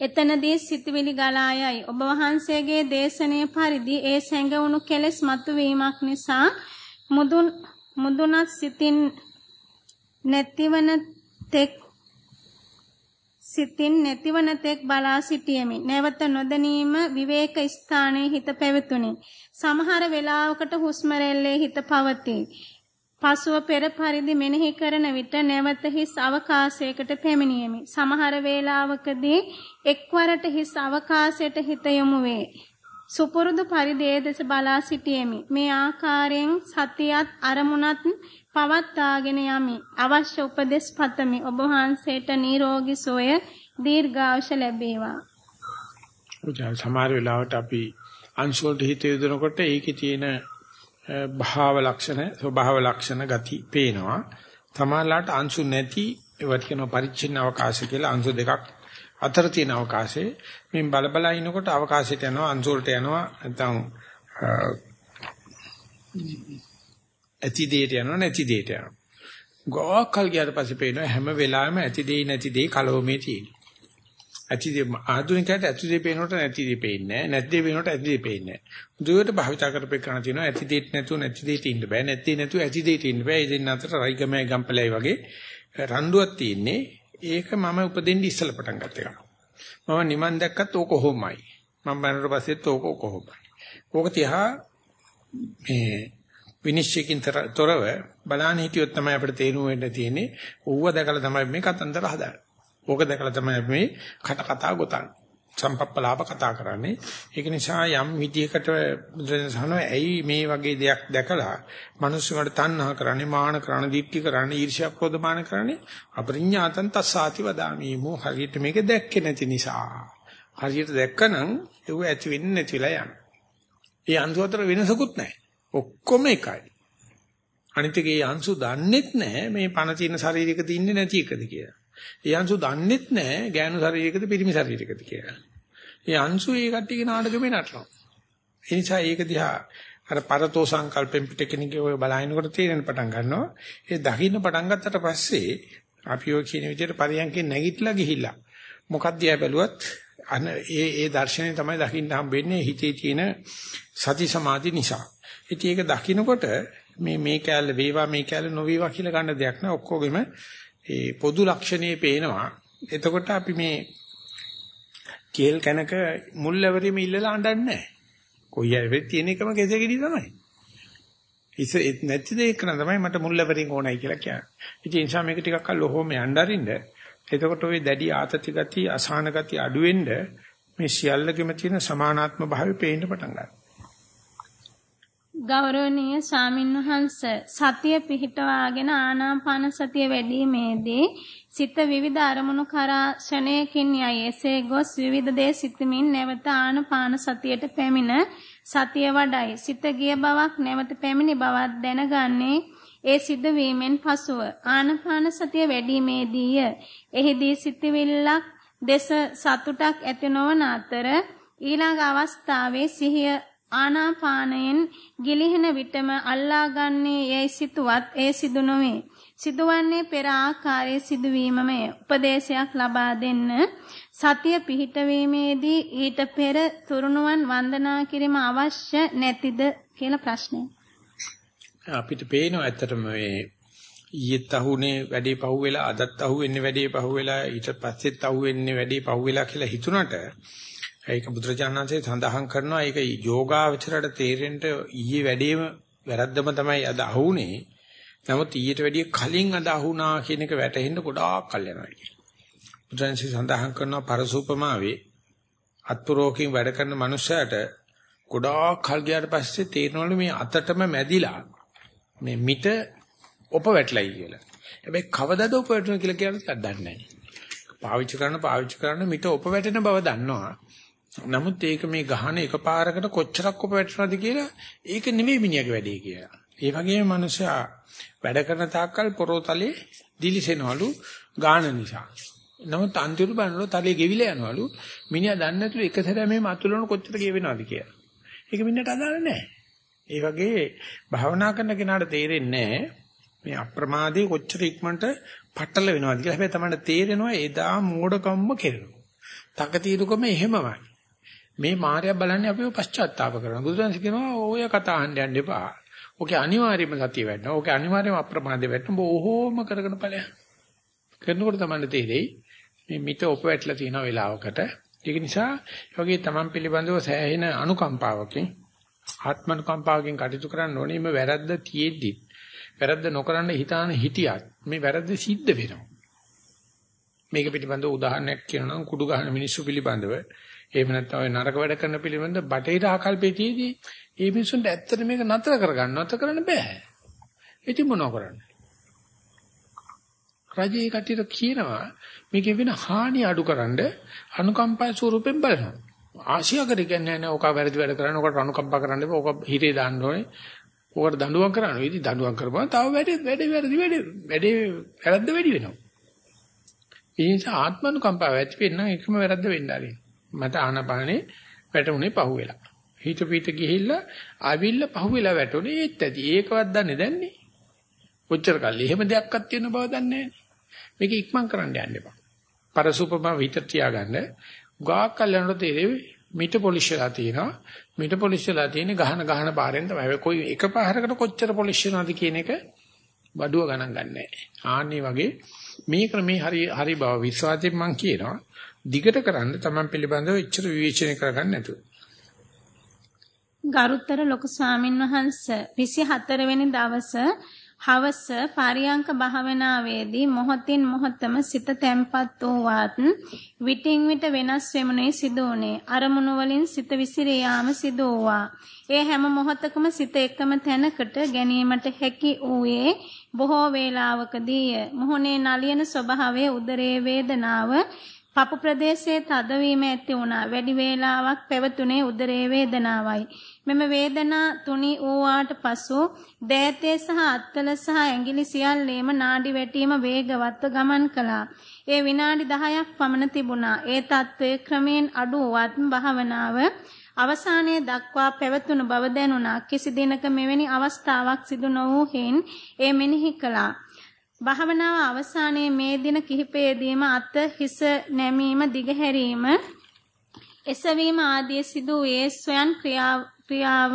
එතනදී සිතවිලි ගලා යයි. ඔබ වහන්සේගේ දේශනයේ පරිදි ඒ සැඟවුණු කෙලෙස් මතුවීමක් නිසා මුදුන් මුදුනත් සිතින් නැතිවන තෙක් සිතින් නැතිවන තෙක් බලා සිටියෙමි. නැවත නොදැනීම විවේක ස්ථානයේ හිත පැවතුණි. සමහර වෙලාවකට හුස්ම හිත පවතී. පසුව පෙර පරිදි මෙනෙහි කරන විට නැවත හිස් අවකාශයකට පැමිණියෙමි. සමහර වේලාවකදී එක්වරට හිස් අවකාශයට හිත යොමු වේ. සුපුරුදු පරිදි දෙස බලා සිටියෙමි. මේ ආකාරයෙන් සතියත් අරමුණත් පවත්වාගෙන යමි. අවශ්‍ය උපදෙස් පතමි. ඔබ වහන්සේට නිරෝගී සුවය දීර්ඝායුෂ ලැබේවා. සමහර වෙලාවට අපි අංශවලට හිත යොදනකොට ඒකේ තියෙන භාව ලක්ෂණ ස්වභාව ලක්ෂණ ගති පේනවා. සමහරලාට අංශු නැති ඒවට කියන පරිච්ඡින්න අවකාශය කියලා අංශු දෙකක් අතර තියෙන අවකාශයේ මේ බල බල ඉනකොට අවකාශයට යනවා අංශු වලට යනවා නැත්නම් ඇති දෙයට යනවා නැති දෙයට යනවා. ගෝකල් ගියාට පස්සේ පේනවා හැම වෙලාවෙම ඇති දෙයි නැති දෙයි කලවමේ තියෙනවා. ඇති දේ ආධුනිකයට ඇති දේ පේනකොට නැති දේ පේන්නේ නැහැ. නැති දේ පේනකොට ඇති දේ පේන්නේ නැහැ. දුවට භාවිතා කරපේ කරණ තියෙනවා ඇති දෙයක් නැතුව නැති දෙයට ඉන්න බෑ. නැති නැතුව ඇති දෙයට ඉන්න බෑ. ඒ දෙන්න අතර රයිගමයි ගම්පලයි වගේ රණ්ඩුවක් තියෙන්නේ. ඒක මම උපදින්න ඉස්සලා පටන් ගත්ත එක. මම නිවන් දැක්කත් ඕක කොහොමයි. මම බැලුවට පස්සෙත් ඕක කොහොමයි. ඕක තියා මේ විනිශ්චයකින් තොරව බලන්න හිටියොත් තමයි අපිට තේරුම් වෙන්න තියෙන්නේ. ඌව දැකලා තමයි මේ කතන්දර හදාන්නේ. ඕක දැකලා තමයි මේ කට කතා ගොතන්නේ. සම්පප්පලාප කතා කරන්නේ. ඒක නිසා යම් විදියකට බුදුරජාණන් ඇයි මේ වගේ දෙයක් දැකලා මිනිස්සුන්ට තණ්හා කරන්නේ, මාන කරන්නේ, දික්ටි කරන්නේ, ඊර්ෂ්‍යා ක්‍රෝධමාන කරන්නේ අපරිඥාතං තස්සාති වදාමි. මෝ හරියට මේක දැක්කේ නැති නිසා. හරියට දැක්කනම් ඒව ඇති වෙන්නේ නැතිලා යන. ඒ අංශු අතර වෙනසකුත් නැහැ. ඔක්කොම එකයි. අනිත් එකේ අංශු දන්නෙත් නැහැ මේ පණ තියෙන ශරීරයක තින්නේ නැති එකද කියලා. ඒ අංශු දන්නෙත් නැහැ ගෑනු ශරීරයකද පිරිමි ශරීරයකද කියලා. ඒ අංශු ඒ කට්ටියගේ නාටකෙමේ නටනවා. ඒ නිසා ඒක දිහා අර පරතෝ සංකල්පෙන් පිට කෙනෙක්ගේ ඔය බලහිනකොට තේරෙන පටන් ගන්නවා. ඒ දකින්න පටන් ගත්තට පස්සේ අපි ඔය කියන විදිහට පරියන්කෙන් නැගිටලා ගිහිල්ලා මොකක්ද යා බැලුවත් අන ඒ ඒ දර්ශනය තමයි දකින්න හම්බෙන්නේ හිතේ තියෙන සති සමාධි නිසා. ඉතින් ඒක දකින්නකොට මේ මේ කැලේ වේවා මේ කැලේ නොවේවා කියලා ගන්න දෙයක් නෑ ඔක්කොගෙම ඒ පොදු ලක්ෂණේ පේනවා. එතකොට අපි මේ කේල් කනක මුල් ලැබරීම ඉල්ලලා අඬන්නේ නැහැ. කොයි හැවෙත් තියෙන එකම කෙසෙගෙඩි තමයි. ඉත නැති දෙයක් නම තමයි මට මුල් ලැබරීම ඕනයි කියලා කියන්නේ. ඉතින් ඒ නිසා මේක ටිකක් අල්ල ඔහොම යnderින්ද එතකොට ওই දැඩි ආතති ගති අසහන ගති අඩු වෙන්න මේ සියල්ලකෙම තියෙන සමානාත්ම භාවය පේන්න පටන් ගන්නවා. ගෞරවනීය ස්වාමින්වහන්ස සතිය පිහිටවාගෙන ආනාපාන සතිය වැඩිීමේදී සිත විවිධ අරමුණු කරා ෂණයකින් යයි. එසේ ගොස් විවිධ දේ සිතමින් නැවත ආනාපාන සතියට පැමිණ සතිය වඩයි. සිත ගිය බවක් නැවත පැමිණි බවක් දැනගන්නේ ඒ සිදුවීමෙන් පසුව ආනාපාන සතිය වැඩිීමේදීය. එහිදී සිතවිල්ලක් දෙස සතුටක් ඇති නොවන අතර ඊළඟ අවස්ථාවේ සිහිය ආනාපානයෙන් ගිලිහෙන විටම අල්ලාගන්නේ යයි සිතුවත් ඒ සිදු නොවේ. සිදුවන්නේ පෙර ආකාරයේ සිදුවීමමය. උපදේශයක් ලබා දෙන්න සතිය පිහිටවීමේදී ඊට පෙර තුරුණුවන් වන්දනා කිරීම අවශ්‍ය නැතිද කියලා ප්‍රශ්නය. අපිට පේනවා ඇත්තටම මේ ඊයේත් අහුනේ වැඩේ පහුවෙලා අදත් අහුවෙන්නේ වැඩේ පහුවෙලා ඊට පස්සෙත් අහුවෙන්නේ වැඩේ පහුවෙලා කියලා හිතුණට ඒක බුදුරජාණන්සේ සඳහන් කරනවා ඒක යෝගාවචරයට තේරෙන්න ඊයේ වැඩේම වැරද්දම තමයි අද අහුනේ. නමුත් ඊට වැඩිය කලින් අද අහුණා කියන එක වැටහෙන්න ගොඩාක් කල් යනවා කියන්නේ. බුදුන්සේ සඳහන් කරනවා පරසූපමාවේ අත්පුරෝකින් වැඩ කරන මනුස්සයාට ගොඩාක් කල් ගියාට පස්සේ තේරෙනවලු මේ අතටම මැදිලා මේ මිට ඔප වැටලයි කියලා. හැබැයි කවදාද ඔප වැටෙනවා කියලා කියන්නත් දන්නේ නැහැ. පාවිච්චි කරන පාවිච්චි කරන මිට ඔප වැටෙන බව දන්නවා. නමුත් ඒක මේ ගහන එකපාරකට කොච්චරක් ඔප වැටෙනවද කියලා ඒක නෙමෙයි මිනිහගේ වැඩේ කියලා. ඒ වගේම මනුස්සයා වැඩ කරන තාක්කල් පොරොතලේ දිලිසෙනවලු ගාන නිසා. නමුත් අන්තිමට බලනකොට තලයේ ගෙවිලා යනවලු මිනිහා දන්නේ නැතුළු එක සැරේ මේ මතුලන කොච්චර ගෙවෙනවද කියලා. ඒක මිනිහට අදාළ නැහැ. ඒ වගේ භාවනා කරන කෙනාට තේරෙන්නේ මේ අප්‍රමාදයේ කොච්චර ඉක්මනට පట్టල වෙනවද කියලා. හැබැයි තමයි තේරෙනවා එදා මෝඩකම්ම කෙරෙනවා. තකතිරුකම එහෙමමයි. මේ මායя බලන්නේ අපිව පශ්චාත්තාප කරනවා. බුදුදහම කියනවා ඔය කතා අහන්න යන්න එපා. ඔකේ අනිවාර්යයෙන්ම සතිය වෙන්නවා. ඔකේ අනිවාර්යයෙන්ම අප්‍රමාදේ වෙන්න බොහෝම කරගෙන ඵලයක්. කරනකොට තමයි තේරෙයි මේ මිට ඔප වැටලා තියෙන වෙලාවකට. ඒක නිසා වගේ තමන් පිළිබඳව සෑහෙන අනුකම්පාවකින් ආත්මනුකම්පාවකින් කටයුතු කරන්න ඕනේ. මේ වැරද්ද තියෙද්දි වැරද්ද නොකරන්න හිතාන හිටියත් මේ වැරද්ද සිද්ධ වෙනවා. මේක පිළිබඳව උදාහරණයක් කියනවා නම් කුඩු ගහන මිනිස්සු පිළිබඳව එහෙම නැත්නම් ඔය නරක වැඩ කරන පිළිබඳ බටේර ආකල්පයේදී මේ මිනිස්සුන්ට ඇත්තට මේක නතර කරගන්න නැතර කරන්න බෑ. ඉතින් මොනව කරන්නේ? රජේ කටියට කියනවා මේකේ වෙන හානි අඩුකරනද අනුකම්පා ස්වරූපෙන් බලනවා. ආශියාකර කියන්නේ නැහැ ඔක වැරදි වැඩ කරන ඔකට අනුකම්පා කරන්න එපා. ඔක හිතේ දාන්න ඕනේ. ඔකට දඬුවම් කරන්න. ඉතින් දඬුවම් කරපුවා තව වැඩේ වැඩේ වැරදි වැඩේ වැඩේ වැරද්ද වැඩි වෙනවා. ඒ නිසා ආත්මනුකම්පාව ඇති වෙන්න එකම වැරද්ද වෙන්න ආරින්. මට ආනපානේ වැටුනේ පහුවෙලා. හිත පිට ගිහිල්ලා ආවිල්ල පහුවෙලා වැටුනේ ඒත් ඇති. ඒකවත් දන්නේ දැන්නේ. කොච්චර කල් එහෙම දෙයක්වත් තියෙන බව දන්නේ නැහැ. මේක ඉක්මන් කරන්න යන්න එපා. පරසූපම විතර තියාගන්න. ගාක් කල් යනකොට තේරෙවි මිට පොලිෂ් වෙලා තියෙනවා. මිට පොලිෂ් වෙලා තියෙන්නේ ගහන ගහන පාරෙන් තමයි. කොයි එක පාරකට කොච්චර පොලිෂ් වෙනවද කියන එක බඩුව ගණන් ගන්නෑ. ආන්නේ වගේ මේ ක්‍රමේ හරි හරි බව විශ්වාසයෙන් මම කියනවා. දිගට කරන්න තමන් පිළිබඳව ඉච්ඡර විවේචනය කරගන්න නැතුව. ගරුතර ලොකු ස්වාමින් වහන්සේ 24 වෙනි දවසේ හවස පරියංක භාවනාවේදී මොහොතින් මොහොතම සිත තැම්පත් වූවත් විටින් විට වෙනස් වෙමුනේ සිදුවුනේ අරමුණු වලින් සිත විසිරී යාම සිදු වූවා. ඒ හැම මොහොතකම සිත එකම තැනකට ගැනීමට හැකි වූයේ බොහෝ වේලාවකදීය. මොහොනේ නලියන ස්වභාවයේ උදරයේ වේදනාව පපු ප්‍රදේශයේ තදවීම ඇති වුණා. වැඩි වේලාවක් පැවතුනේ උදරයේ වේදනාවයි. මෙම වේදනා තුනි වූාට පසු දෑතේ සහ අත්වල සහ ඇඟිලි සියල්ලේම නාඩි වැටීම වේගවත්ව ගමන් කළා. ඒ විනාඩි 10ක් පමණ තිබුණා. ඒ తත්වයේ ක්‍රමයෙන් අඩු වත් භාවනාව අවසානයේ දක්වා පැවතුණු බව දැනුණා. කිසි දිනක මෙවැනි අවස්ථාවක් සිදු නොවූ හේන් ඒ මෙනෙහි කළා. භාවනාව අවසානයේ මේ දින කිහිපයේදීම අත හිස නැමීම දිගහැරීම එසවීම ආදී සිදු වූයේ ස්වයන් ක්‍රියාව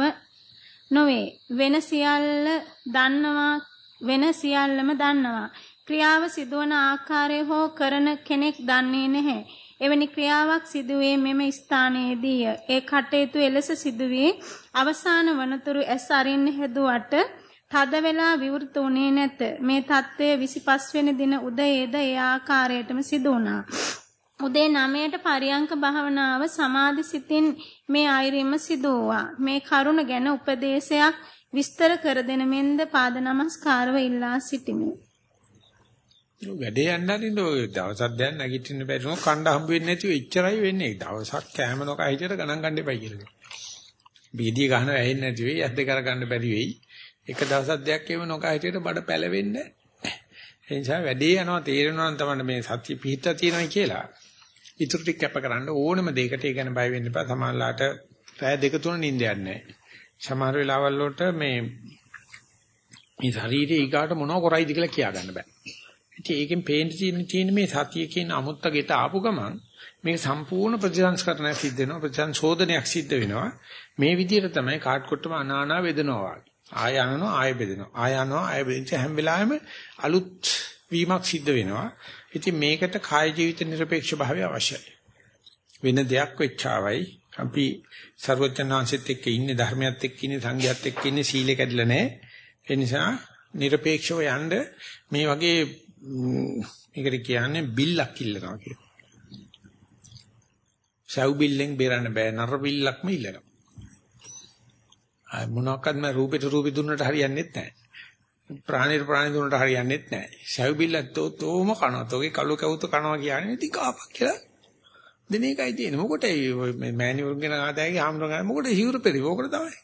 නොවේ. වෙන සියල්ල දන්නවා වෙන සියල්ලම දන්නවා. ක්‍රියාව සිදුවන ආකාරය හෝ කරන කෙනෙක් දන්නේ නැහැ. එවැනි ක්‍රියාවක් සිදුවේ මෙම ස්ථානයේදීය. ඒ කටයුතු එලෙස සිදුවේ අවසාන වනතුරු ඇස් අරින්න හැදුවට තද වෙලා විවෘත වුණේ නැත. මේ தත්ත්වය 25 වෙනි දින උදයේද ඒ ආකාරයටම සිදු වුණා. උදේ 9ට පරියංක භාවනාව සමාධි සිතින් මේ අයිරිම සිදු වුණා. මේ කරුණ ගැන උපදේශයක් විස්තර කර දෙන මෙන්ද පාද නමස්කාරව ඉල්ලා සිටිමි. වැඩේ යන්නනින් ඔය දවසක් දැන් නැගිටින්න බැරි නෝ කණ්ඩ හම්බ වෙන්නේ නැතිව එච්චරයි වෙන්නේ. දවසක් කෑම නොක හිටියට ගණන් ගන්න එපයි කියලා. බීඩිය ගහන වැහෙන්නේ නැති වෙයි, ඇද්ද කර ගන්න බැරි වෙයි. එක දවසක් දෙයක් එව නොකා හිටියට බඩ පැලවෙන්නේ ඒ නිසා වැඩේ යනවා තේරෙනවා නම් තමයි මේ සත්‍ය පිහිටලා තියෙනවා කියලා. ඉතුරු ටික කැප කරන්න ඕනම දෙයකට ඒ ගැන බය වෙන්න එපා. සමහරලාට රැය දෙක තුන නිින්ද යන්නේ නැහැ. සමහර වෙලාවල් වලට මේ මේ ශරීරයේ ඊගාට මොනව කරයිද කියලා කියා ගන්න බෑ. ඉතින් ඒකෙන් පේන්න තියෙන තියෙන මේ සතිය කියන අමුත්තගෙට ආපු ගමන් මේක සම්පූර්ණ ප්‍රතිසංස්කරණයක් සිද්ධ වෙනවා ප්‍රතිසංශෝධනයක් සිද්ධ වෙනවා මේ විදිහට තමයි කාට් කොට්ටම අනානා වේදනවා වගේ. ආය අහනවා ආය බෙදෙනවා. ආය අහනවා ආය බෙදෙච්ච හැම වෙලාවෙම අලුත් වීමක් සිද්ධ වෙනවා. ඉතින් මේකට කාය ජීවිත নিরপেক্ষ භාවය අවශ්‍යයි. වෙන දෙයක් වෙච්චාවයි අපි ਸਰවඥාන්සෙත් එක්ක ඉන්නේ ධර්මයත් එක්ක ඉන්නේ සංඝයත් එක්ක ඉන්නේ සීලේ කැඩිලා නැහැ. ඒ නිසා নিরপেক্ষව යන්න මේ වගේ මේකට කියන්නේ බිල්ලක් ඉල්ලනවා කියලා. සව් බිල්ලෙන් බේරන්න බෑ නර බිල්ලක්ම ඉල්ලනවා. ආ මොනවාක්වත් මම රූපෙට රූපෙ දුන්නට හරියන්නේ නැහැ. ප්‍රාණීර ප්‍රාණී දුන්නට හරියන්නේ නැහැ. සව් බිල්ලක් තෝම කනවා. තෝගේ කළු කවුත කනවා කියන්නේ ඉතින් කාපක් කියලා. දෙන එකයි තියෙන්නේ. මොකටයි මේ මෑණිවරුන්ගෙන ආදායගේ ආම්රගා මොකටද හිවුරු පෙරි. ඕකට තමයි.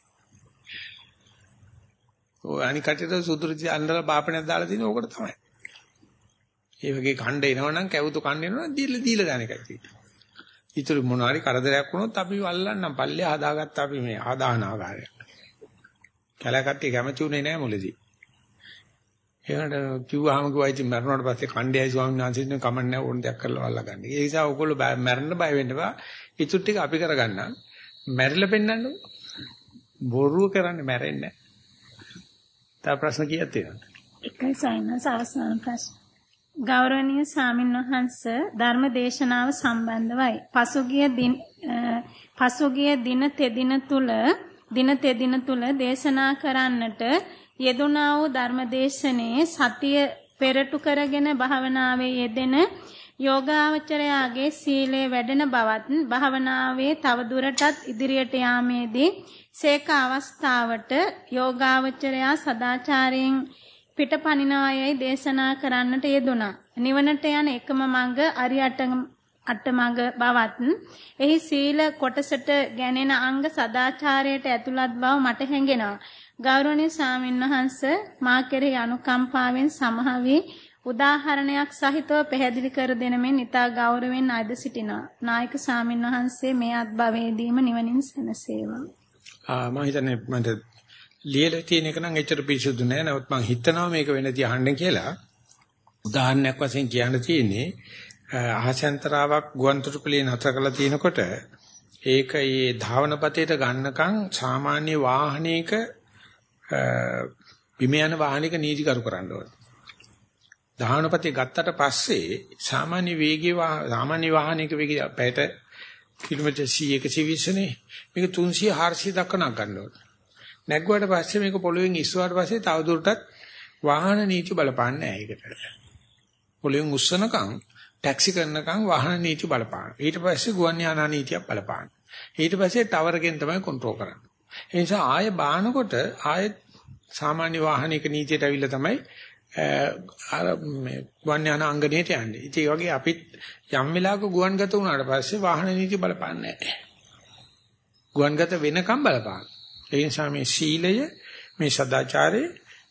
ඔය අනිකටට සුදුරුචි අnder බාපණයක් දාලා තියෙන ඕකට තමයි. ඒ වගේ ඛණ්ඩ එනවනම් කැවුතු ඛණ්ඩ එනවනම් දීලා දීලා දාන එකයි තියෙන්නේ. ඊටු මොනවාරි කරදරයක් වුණොත් අපි වල්ලන්නම් පල්ලේ හදාගත්ත අපි මේ ආදාන ආකාරය. කලකට්ටිය කැමති උනේ නැහැ මුලදී. ඒකට කිව්වහම කිව්වා ඉතින් මරණයට පස්සේ ඛණ්ඩයයි ස්වාමීන් වහන්සේට කමන්නේ ඕන දෙයක් කරලා වල්ලා ගන්න. ඒ නිසා ඔයගොල්ලෝ මැරෙන්න බය වෙන්න බා. ඊටු ටික අපි කරගන්නම්. මැරිලා පෙන්නන්නකො. බොරුව කරන්නේ මැරෙන්නේ නැහැ. තව ප්‍රශ්න කීයක් තියෙනවද? එකයි සයින්ස් අවසාන ප්‍රශ්න. ගෞරවනීය ස්වාමින් වහන්ස ධර්ම දේශනාව සම්බන්ධවයි. පසුගිය දින පසුගිය දින තෙදින තුල දින තෙදින තුල දේශනා කරන්නට යෙදුනා වූ ධර්මදේශනයේ සතිය පෙරටු කරගෙන භාවනාවේ යෙදෙන යෝගාවචරයාගේ සීලය වැඩෙන බවත් භාවනාවේ තවදුරටත් ඉදිරියට යාමේදී සේක අවස්ථාවට යෝගාවචරයා සදාචාරයෙන් පිටපනිනායයි දේශනා කරන්නට යෙදුනා. නිවනට යන එකම මඟ අරියට අටමඟ බවත් එහි සීල කොටසට ගැනෙන අංග සදාචාරයට ඇතුළත් බව මට හැඟෙනවා. ගෞරවනීය සාමින්වහන්ස මා කෙරෙහි අනුකම්පාවෙන් සමහවි උදාහරණයක් සහිතව පැහැදිලි කර දෙන මෙන් ඉතා ගෞරවයෙන් අද සිටිනවා. නායක සාමින්වහන්සේ මේ අත්භවයේදීම නිවනින් සැනසේවා. ආ මම හිතන්නේ මට ලියලා තියෙන එක නම් එච්චර පිරිසුදු නෑ. නමුත් මම හිතනවා මේක වෙන තියහන්න කියලා. උදාහරණයක් වශයෙන් කියන්න තියෙන්නේ අහසෙන්තරාවක් ගුවන්තොටුපළේ නතර කරලා තිනකොට ඒක ඒ ධාවනපතේට ගන්නකම් සාමාන්‍ය වාහනයක බිම යන වාහනයක නීතිකරු කරන්න ඕනේ. ධාවනපතේ ගත්තට පස්සේ සාමාන්‍ය වේගයේ සාමාන්‍ය වාහනයක වේගය පැයට කිලෝමීටර් 100 120 නේ. මේක 300 400 දක්වා ගන්න ඕනේ. නැග්ගුවාට පස්සේ මේක පොළොවෙන් ඉස්සුවාට පස්සේ තවදුරටත් වාහන නීති බලපාන්නේ නැහැ ඒකට. පොළොවෙන් උස්සනකම් ටැක්සි කරනකම් වාහන නීති බලපාන. ඊට පස්සේ ගුවන් යානා නීතියක් බලපාන. ඊට පස්සේ ටවර් එකෙන් තමයි කන්ට්‍රෝල් කරන්නේ. ඒ නිසා ආයෙ බානකොට ආයෙ සාමාන්‍ය වාහනයක නීතියට අවිල්ල තමයි අර මේ ගුවන් යාන අංගණයට යන්නේ. ඉතින් ඒ වගේ අපිත් යම් වෙලාවක ගුවන්ගත වුණාට පස්සේ වාහන නීති බලපාන්නේ නැහැ. ගුවන්ගත වෙනකම් බලපාන. ඒ නිසා මේ සීලය මේ සදාචාරය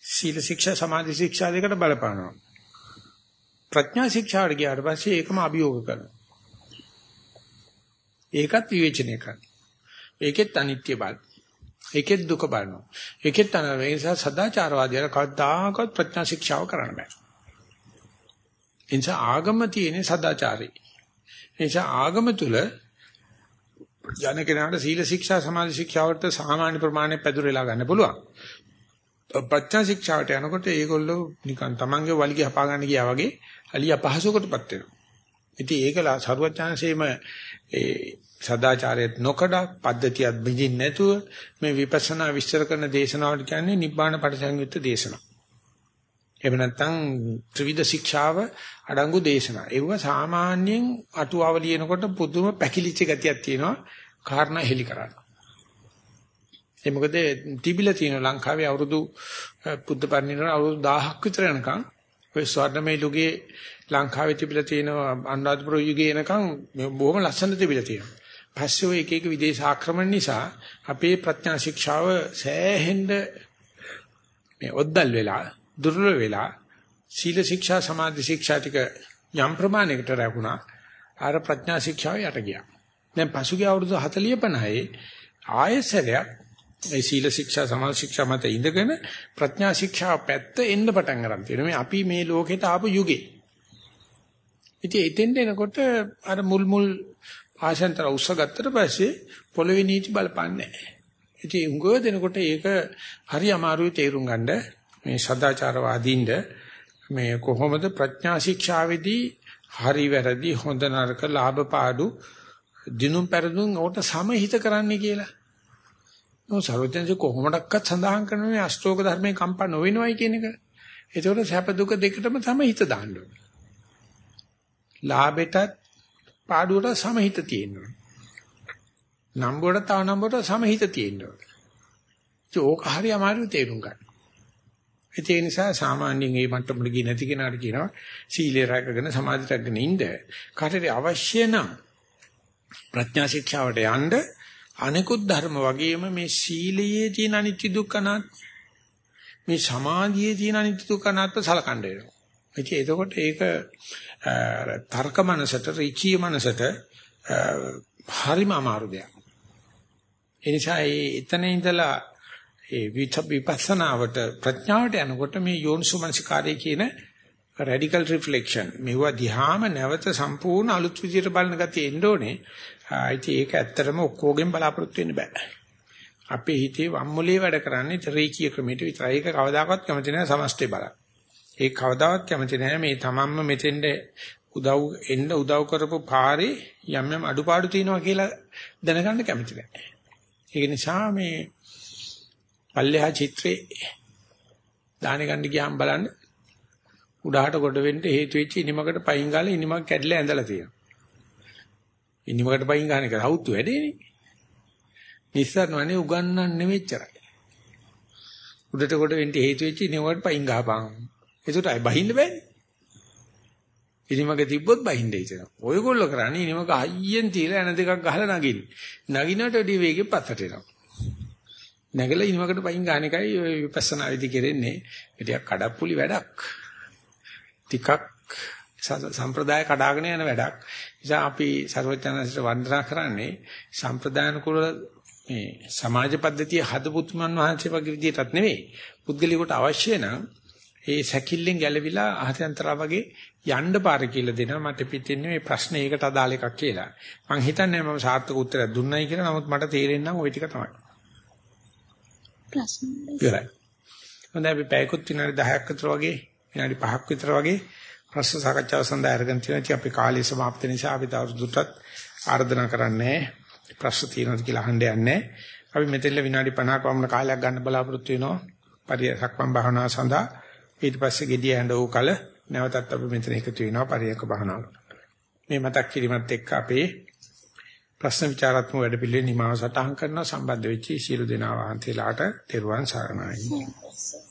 සීල ශික්ෂා සමාධි ශික්ෂා දෙකට බලපානවා. ප්‍රඥා ශික්ෂාවට ගියාට පස්සේ ඒකම අභියෝග කරනවා. ඒකත් විවේචනය කරනවා. ඒකෙත් අනිත්‍ය බල. ඒකෙත් දුක බලනවා. ඒකෙත් අන ඒ නිසා සදාචාරවාදීලා කවදාකවත් ප්‍රඥා ශික්ෂාව කරන්න බෑ. ඒ නිසා ආගම තියෙන සදාචාරي. ඒ නිසා ආගම තුල යන කෙනාට සීල ශික්ෂා සමාධි ශික්ෂාවට සාමාන්‍ය ප්‍රමාණය පැදුරලා ගන්න පුළුවන්. ප්‍රඥා ශික්ෂාවට යනකොට ඒගොල්ලෝ නිකන් තමන්ගේ වලිගය හපා ගන්න ගියා වගේ අලිය පහසුකටපත් වෙනවා. ඉතින් ඒකලා සරුවචාන්සේම ඒ සදාචාරයත් නොකඩ පද්ධතියත් බිඳින් නැතුව මේ විපස්සනා විස්තර කරන දේශනාවට කියන්නේ නිබ්බාන පරිසංයුක්ත දේශනා. එහෙම නැත්නම් ත්‍රිවිධ ශික්ෂාව අඩංගු දේශනා. ඒව සාමාන්‍යයෙන් අටුවාව ලියනකොට පුදුම පැකිලිච්ච ගතියක් තියෙනවා. කාරණා හෙලි කරන්න. ඒ මොකද තිබිලා තියෙන ලංකාවේ අවුරුදු බුද්ධ පරිනිර්වාණ අවුරුදු 1000ක් විතර යනකම් ඔය ස්වර්ණමය යුගයේ ලංකාවේ තිබිලා තියෙන අනුරාධපුර යුගයේ එනකම් බොහොම ලස්සන තිබිලා තියෙනවා. පස්සේ ඔය එක එක විදේශ ආක්‍රමණ නිසා අපේ ප්‍රඥා ශික්ෂාව සෑහෙන්න මේ ඔද්දල් වෙලා දුර්වල වෙලා සීල ශික්ෂා සමාධි ශික්ෂා ටික යම් ප්‍රමාණයකට රැකුණා. අර ප්‍රඥා ශික්ෂාව යට ගියා. දැන් පසුගිය අවුරුදු 40 50 ආයෙසරයක් ඒ සීල ශික්ෂා සමාධි ශික්ෂා මත ඉඳගෙන ප්‍රඥා ශික්ෂා පැත්ත එන්න පටන් ගන්න තියෙනවා. මේ අපි මේ ලෝකෙට ආපු යුගේ. ඉතින් එතෙන්ට එනකොට අර මුල් මුල් ආශෙන්තර උස්ස ගත්තට පස්සේ පොළවේ නීති බලපන්නේ නැහැ. ඉතින් උංගව දෙනකොට ඒක හරි අමාරුයි තේරුම් ගන්න මේ සදාචාරවාදීන්ද මේ කොහොමද ප්‍රඥා ශික්ෂාවේදී හරි වැරදි හොඳ නරක ලාභ පාඩු දිනුම් පෙරදුම් ඕට සමහිත කරන්නේ කියලා. නෝ සර්වඥන්සේ කොහොමඩක්වත් සඳහන් කරන මේ අෂ්ටෝක ධර්මයේ කම්පා නොවෙනවයි කියන එක. ඒතකොට සැප දුක දෙකටම සමහිත දාන්න ඕනේ. ලාභෙටත් පාඩුවට සමහිත තියෙනවා. නම්බුවට තව නම්බුවට සමහිත තියෙනවා. ඒක ඕක හරි අමාරු තේරුම් ගන්න. ඒ නිසා සාමාන්‍යයෙන් මේ මට්ටමට ගියේ නැති කෙනාට කියනවා සීලය රැකගෙන සමාධි රැකගෙන ඉන්න. කාටරි අවශ්‍ය නම් ප්‍රඥා ශික්ෂාවට යන්න අනිකුත් ධර්ම වගේම මේ සීලයේ තියෙන අනිත්‍ය දුක්ඛ අනාත්ම මේ සමාධියේ තියෙන අනිත්‍ය දුක්ඛ අනාත්ම සලකන්න වෙනවා. ඉතින් එතකොට ඒක තර්ක මනසට ඍචී මනසට හරිම අමාරු දෙයක්. ඒ නිසා ඒ එතන ඉඳලා ඒ විපස්සනාවට ප්‍රඥාවට යනකොට මේ යෝනිසුමනසිකාරය කියන රැඩිකල් රිෆ්ලෙක්ෂන් මෙවුවා දිහාම නැවත සම්පූර්ණ අලුත් විදියට බලන ගතිය එන්න ඕනේ. ආයිති ඒක ඇත්තටම ඔක්කොගෙන් බලාපොරොත්තු වෙන්න බෑ. අපේ හිතේ වම්මුලේ වැඩ කරන්නේ ත්‍රිකීය ක්‍රමයට විතරයි. ඒක කවදාකවත් කැමති නැහැ සමස්තය බලන්න. ඒක කවදාවත් කැමති නැහැ මේ තමන්ම මෙතෙන්ද උදව් එන්න උදව් කරපු පාරේ යම් යම් අඩුපාඩු තියෙනවා කියලා දැනගන්න කැමති නැහැ. ඒක නිසා මේ පල්ලෙහා චිත්‍රේ දාන ගන්න ගියාම බලන්න උඩහට කොට වෙන්න හේතු වෙච්ච ඉනිමකට පයින් ගාලා ඉනිමක් කැඩලා ඇඳලා තියෙනවා. ඉනිමකට පයින් ගන්න එක රවුතු වැඩේනේ. නිස්සාරණවනේ උගන්නන්නේ මෙච්චරයි. උඩට කොට වෙන්න හේතු වෙච්ච ඉනිමකට පයින් ගහපන්. ඒකට අය බහින්න බෑනේ. ඉනිමක තිබ්බොත් බහින්න හිතෙනවා. ඔයගොල්ලෝ කරන්නේ ඉනිමක අයියෙන් තියලා එන දෙකක් ගහලා නගින්නේ. නගිනට වැඩි වේගෙන් පස්සට එනවා. නැගලා ඉනිමකට පයින් ගන්න එකයි ඔය විපස්සනා විදි කෙරෙන්නේ. ටිකක් කඩප්පුලි වැඩක්. ටිකක් සම්ප්‍රදාය කඩාගෙන යන වැඩක්. නිසා අපි සර්වඥාන්සේට වන්දනා කරන්නේ සම්ප්‍රදායන කුල මේ සමාජ පද්ධතිය හදපු තුමන් වහන්සේ වගේ විදිහටත් නෙවෙයි. පුද්ගලිකට අවශ්‍ය නම් ඒ සැකිල්ලෙන් ගැලවිලා අහතෙන්තරා වගේ යන්න පාර කියලා දෙනවා මට පිටින්නේ මේ ප්‍රශ්නේ ඒකට අදාළ එකක් කියලා. මං හිතන්නේ මම සාර්ථක උත්තරයක් දුන්නයි කියලා. නමුත් මට තේරෙන්නම් ওই ටික තමයි. ප්‍රශ්න. ඉවරයි. හොඳයි අපි පැයකුත් විනාඩි 10ක් විතර වගේ විනාඩි 5ක් විතර වගේ ප්‍රශ්න සාකච්ඡාව සඳහා අරගෙන තියෙනවා. ඉතින් අපි කාලය සමාප්ත නිසා අපි තවදුරටත් ආර්දනා කරන්නේ ප්‍රශ්න තියෙනවද කියලා අහන්න යන්නේ. අපි මෙතෙල්ල විනාඩි 50ක වමන කාලයක් ගන්න බලාපොරොත්තු වෙනවා. පරිසක්මන් භාවනාව සඳහා ඊට පස්සේ gediya ඇඬව කල නැවතත් අපි මෙතන එකතු වෙනවා පරියක භාවනාවට. මේ මතක් කිරීමත් එක්ක අපේ ප්‍රශ්න විචාරාත්මක වැඩපිළිවෙල නිමාව සටහන් කරන සම්බන්ධ වෙච්ච සියලු දෙනා වහන්සේලාට තෙරුවන් සරණයි.